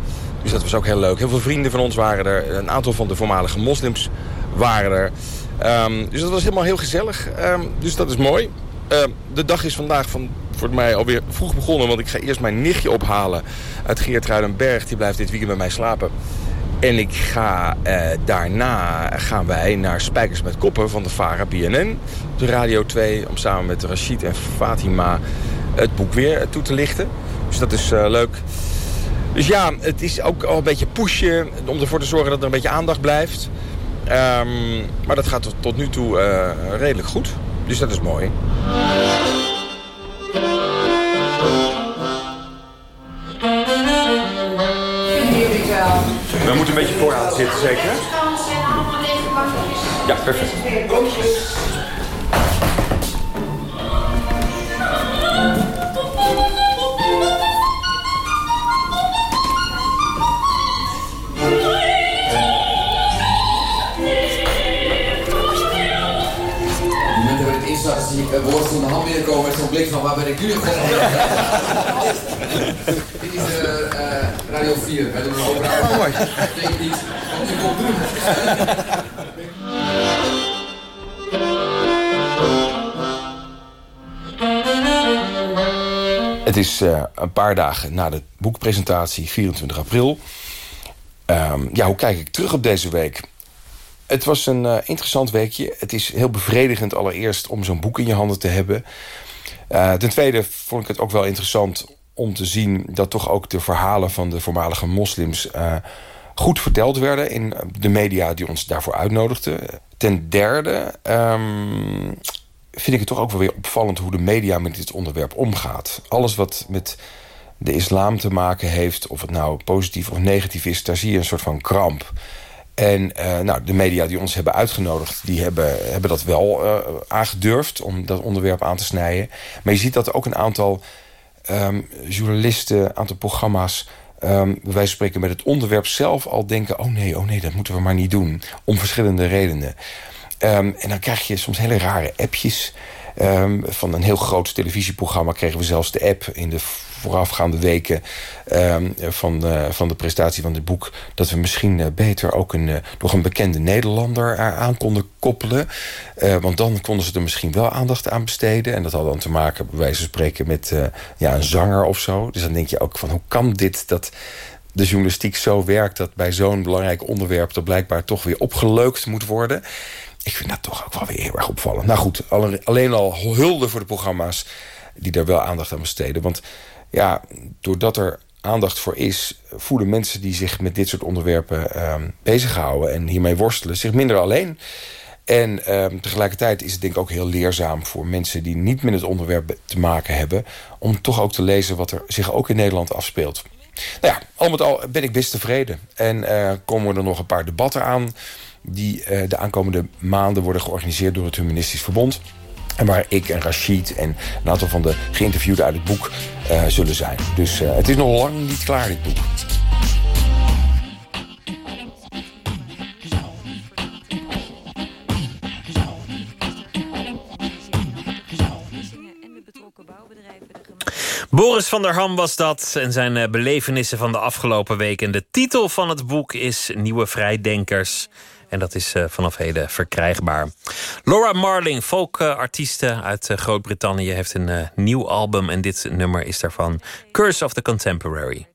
Dus dat was ook heel leuk. Heel veel vrienden van ons waren er. Een aantal van de voormalige moslims waren er. Ehm, dus dat was helemaal heel gezellig. Dus dat is mooi. Ehm, de dag is vandaag van, voor mij alweer vroeg begonnen. Want ik ga eerst mijn nichtje ophalen uit Geertruidenberg. Die blijft dit weekend bij mij slapen. En ik ga eh, daarna gaan wij naar Spijkers met Koppen van de VARA BNN. De Radio 2, om samen met Rashid en Fatima het boek weer toe te lichten. Dus dat is eh, leuk. Dus ja, het is ook al een beetje pushen om ervoor te zorgen dat er een beetje aandacht blijft. Ehm, maar dat gaat tot, tot nu toe eh, redelijk goed. Dus dat is mooi. We moeten een beetje vooraan zitten, zeker? Ja, perfect. Ik woord van de hand binnenkomen met zo'n blik van waar ben ik nu? Dit is eh, eh, Radio 4. Wij doen een open Oh, mooi. Dat betekent niet wat u komt doen. Het is eh, een paar dagen na de boekpresentatie, 24 april. Ehm, ja, hoe kijk ik terug op deze week? Het was een eh, interessant weekje. Het is heel bevredigend allereerst om zo'n boek in je handen te hebben. Eh, ten tweede vond ik het ook wel interessant om te zien... dat toch ook de verhalen van de voormalige moslims... eh, goed verteld werden in de media die ons daarvoor uitnodigden. Ten derde ehm, vind ik het toch ook wel weer opvallend... hoe de media met dit onderwerp omgaat. Alles wat met de islam te maken heeft... of het nou positief of negatief is... daar zie je een soort van kramp. En eh, nou, de media die ons hebben uitgenodigd... die hebben, hebben dat wel eh, aangedurfd om dat onderwerp aan te snijden. Maar je ziet dat ook een aantal ehm, journalisten... een aantal programma's... ehm bij wijze van spreken met het onderwerp zelf al denken... oh nee, oh nee, dat moeten we maar niet doen. Om verschillende redenen. Ehm, en dan krijg je soms hele rare appjes... Ehm, van een heel groot televisieprogramma kregen we zelfs de app in de voorafgaande weken ehm, van, eh, van de presentatie van dit boek... dat we misschien eh, beter ook een, eh, nog een bekende Nederlander aan konden koppelen. Want dan konden ze er misschien wel aandacht aan besteden. En dat had dan te maken, bij wijze van spreken, met ja, een zanger of zo. Dus dan denk je ook van, hoe kan dit dat de journalistiek zo werkt... dat bij zo'n belangrijk onderwerp er blijkbaar toch weer opgeleukt moet worden... Ik vind dat toch ook wel weer heel erg opvallend. Nou goed, alle- alleen al hulde voor de programma's die daar wel aandacht aan besteden. Want ja, doordat er aandacht voor is... voelen mensen die zich met dit soort onderwerpen ehm, bezighouden... en hiermee worstelen, zich minder alleen. En ehm, tegelijkertijd is het denk ik ook heel leerzaam voor mensen... die niet met het onderwerp te maken hebben... om toch ook te lezen wat er zich ook in Nederland afspeelt. Nou ja, al met al ben ik best tevreden. En eh, komen er nog een paar debatten aan... die eh, de aankomende maanden worden georganiseerd door het Humanistisch Verbond. En waar ik en Rashid en een aantal van de geïnterviewden uit het boek eh, zullen zijn. Dus eh, het is nog lang niet klaar, dit boek. Boris van der Ham was dat en zijn belevenissen van de afgelopen week. En de titel van het boek is Nieuwe Vrijdenkers. En dat is eh, vanaf heden verkrijgbaar. Laura Marling, folkartieste uit eh, Groot-Brittannië, heeft een eh, nieuw album. En dit nummer is daarvan Curse of the Contemporary.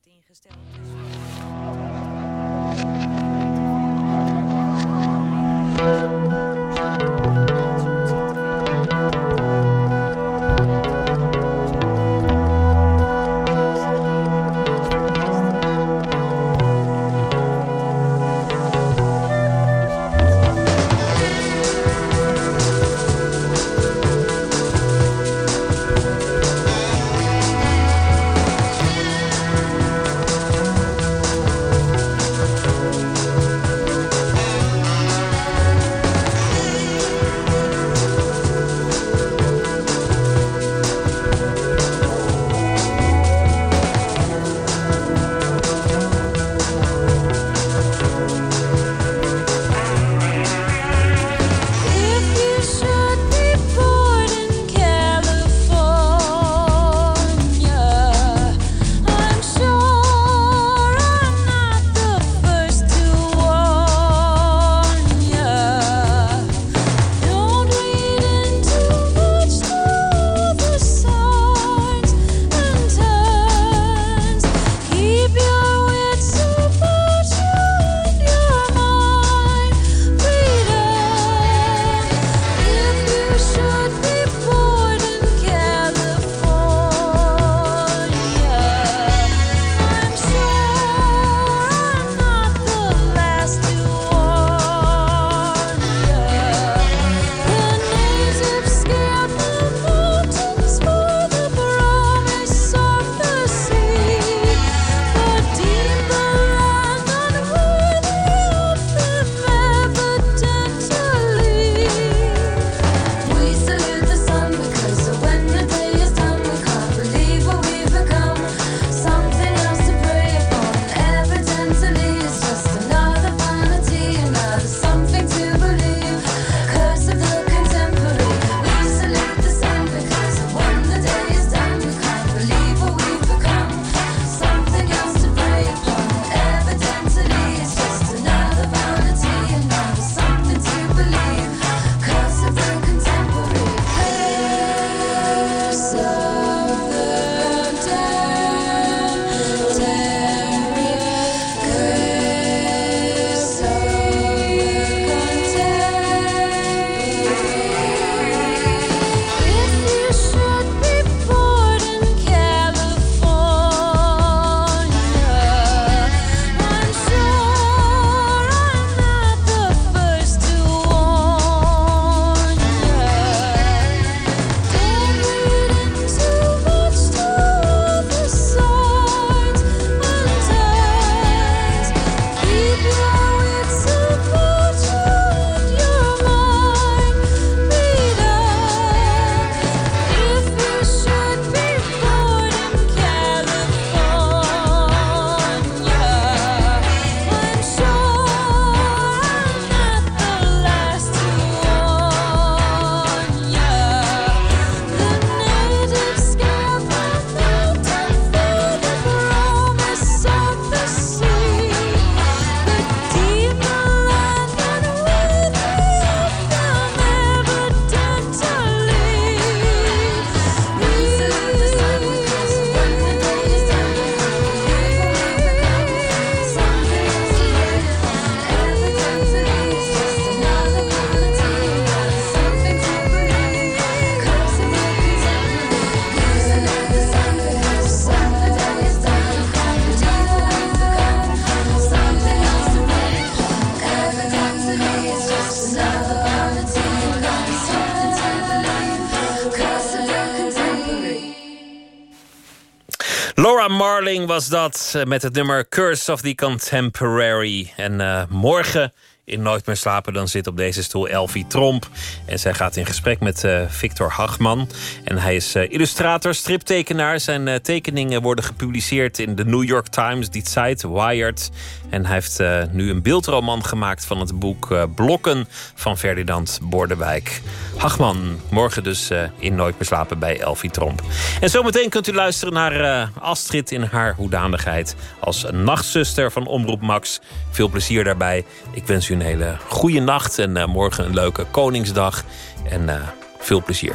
Marling was dat eh, met het nummer Curse of the Contemporary. En eh, morgen in Nooit meer slapen, dan zit op deze stoel Elfie Tromp. En zij gaat in gesprek met eh, Victor Hagman. En hij is eh, illustrator, striptekenaar. Zijn eh, tekeningen worden gepubliceerd in de New York Times, Die Zeit, Wired. En hij heeft nu een beeldroman gemaakt van het boek Blokken van Ferdinand Bordewijk. Hagman, morgen dus in Nooit meer slapen bij Elfie Tromp. En zometeen kunt u luisteren naar Astrid in haar hoedanigheid als nachtzuster van Omroep Max. Veel plezier daarbij. Ik wens u een hele goede nacht en eh, morgen een leuke Koningsdag. En eh, veel plezier.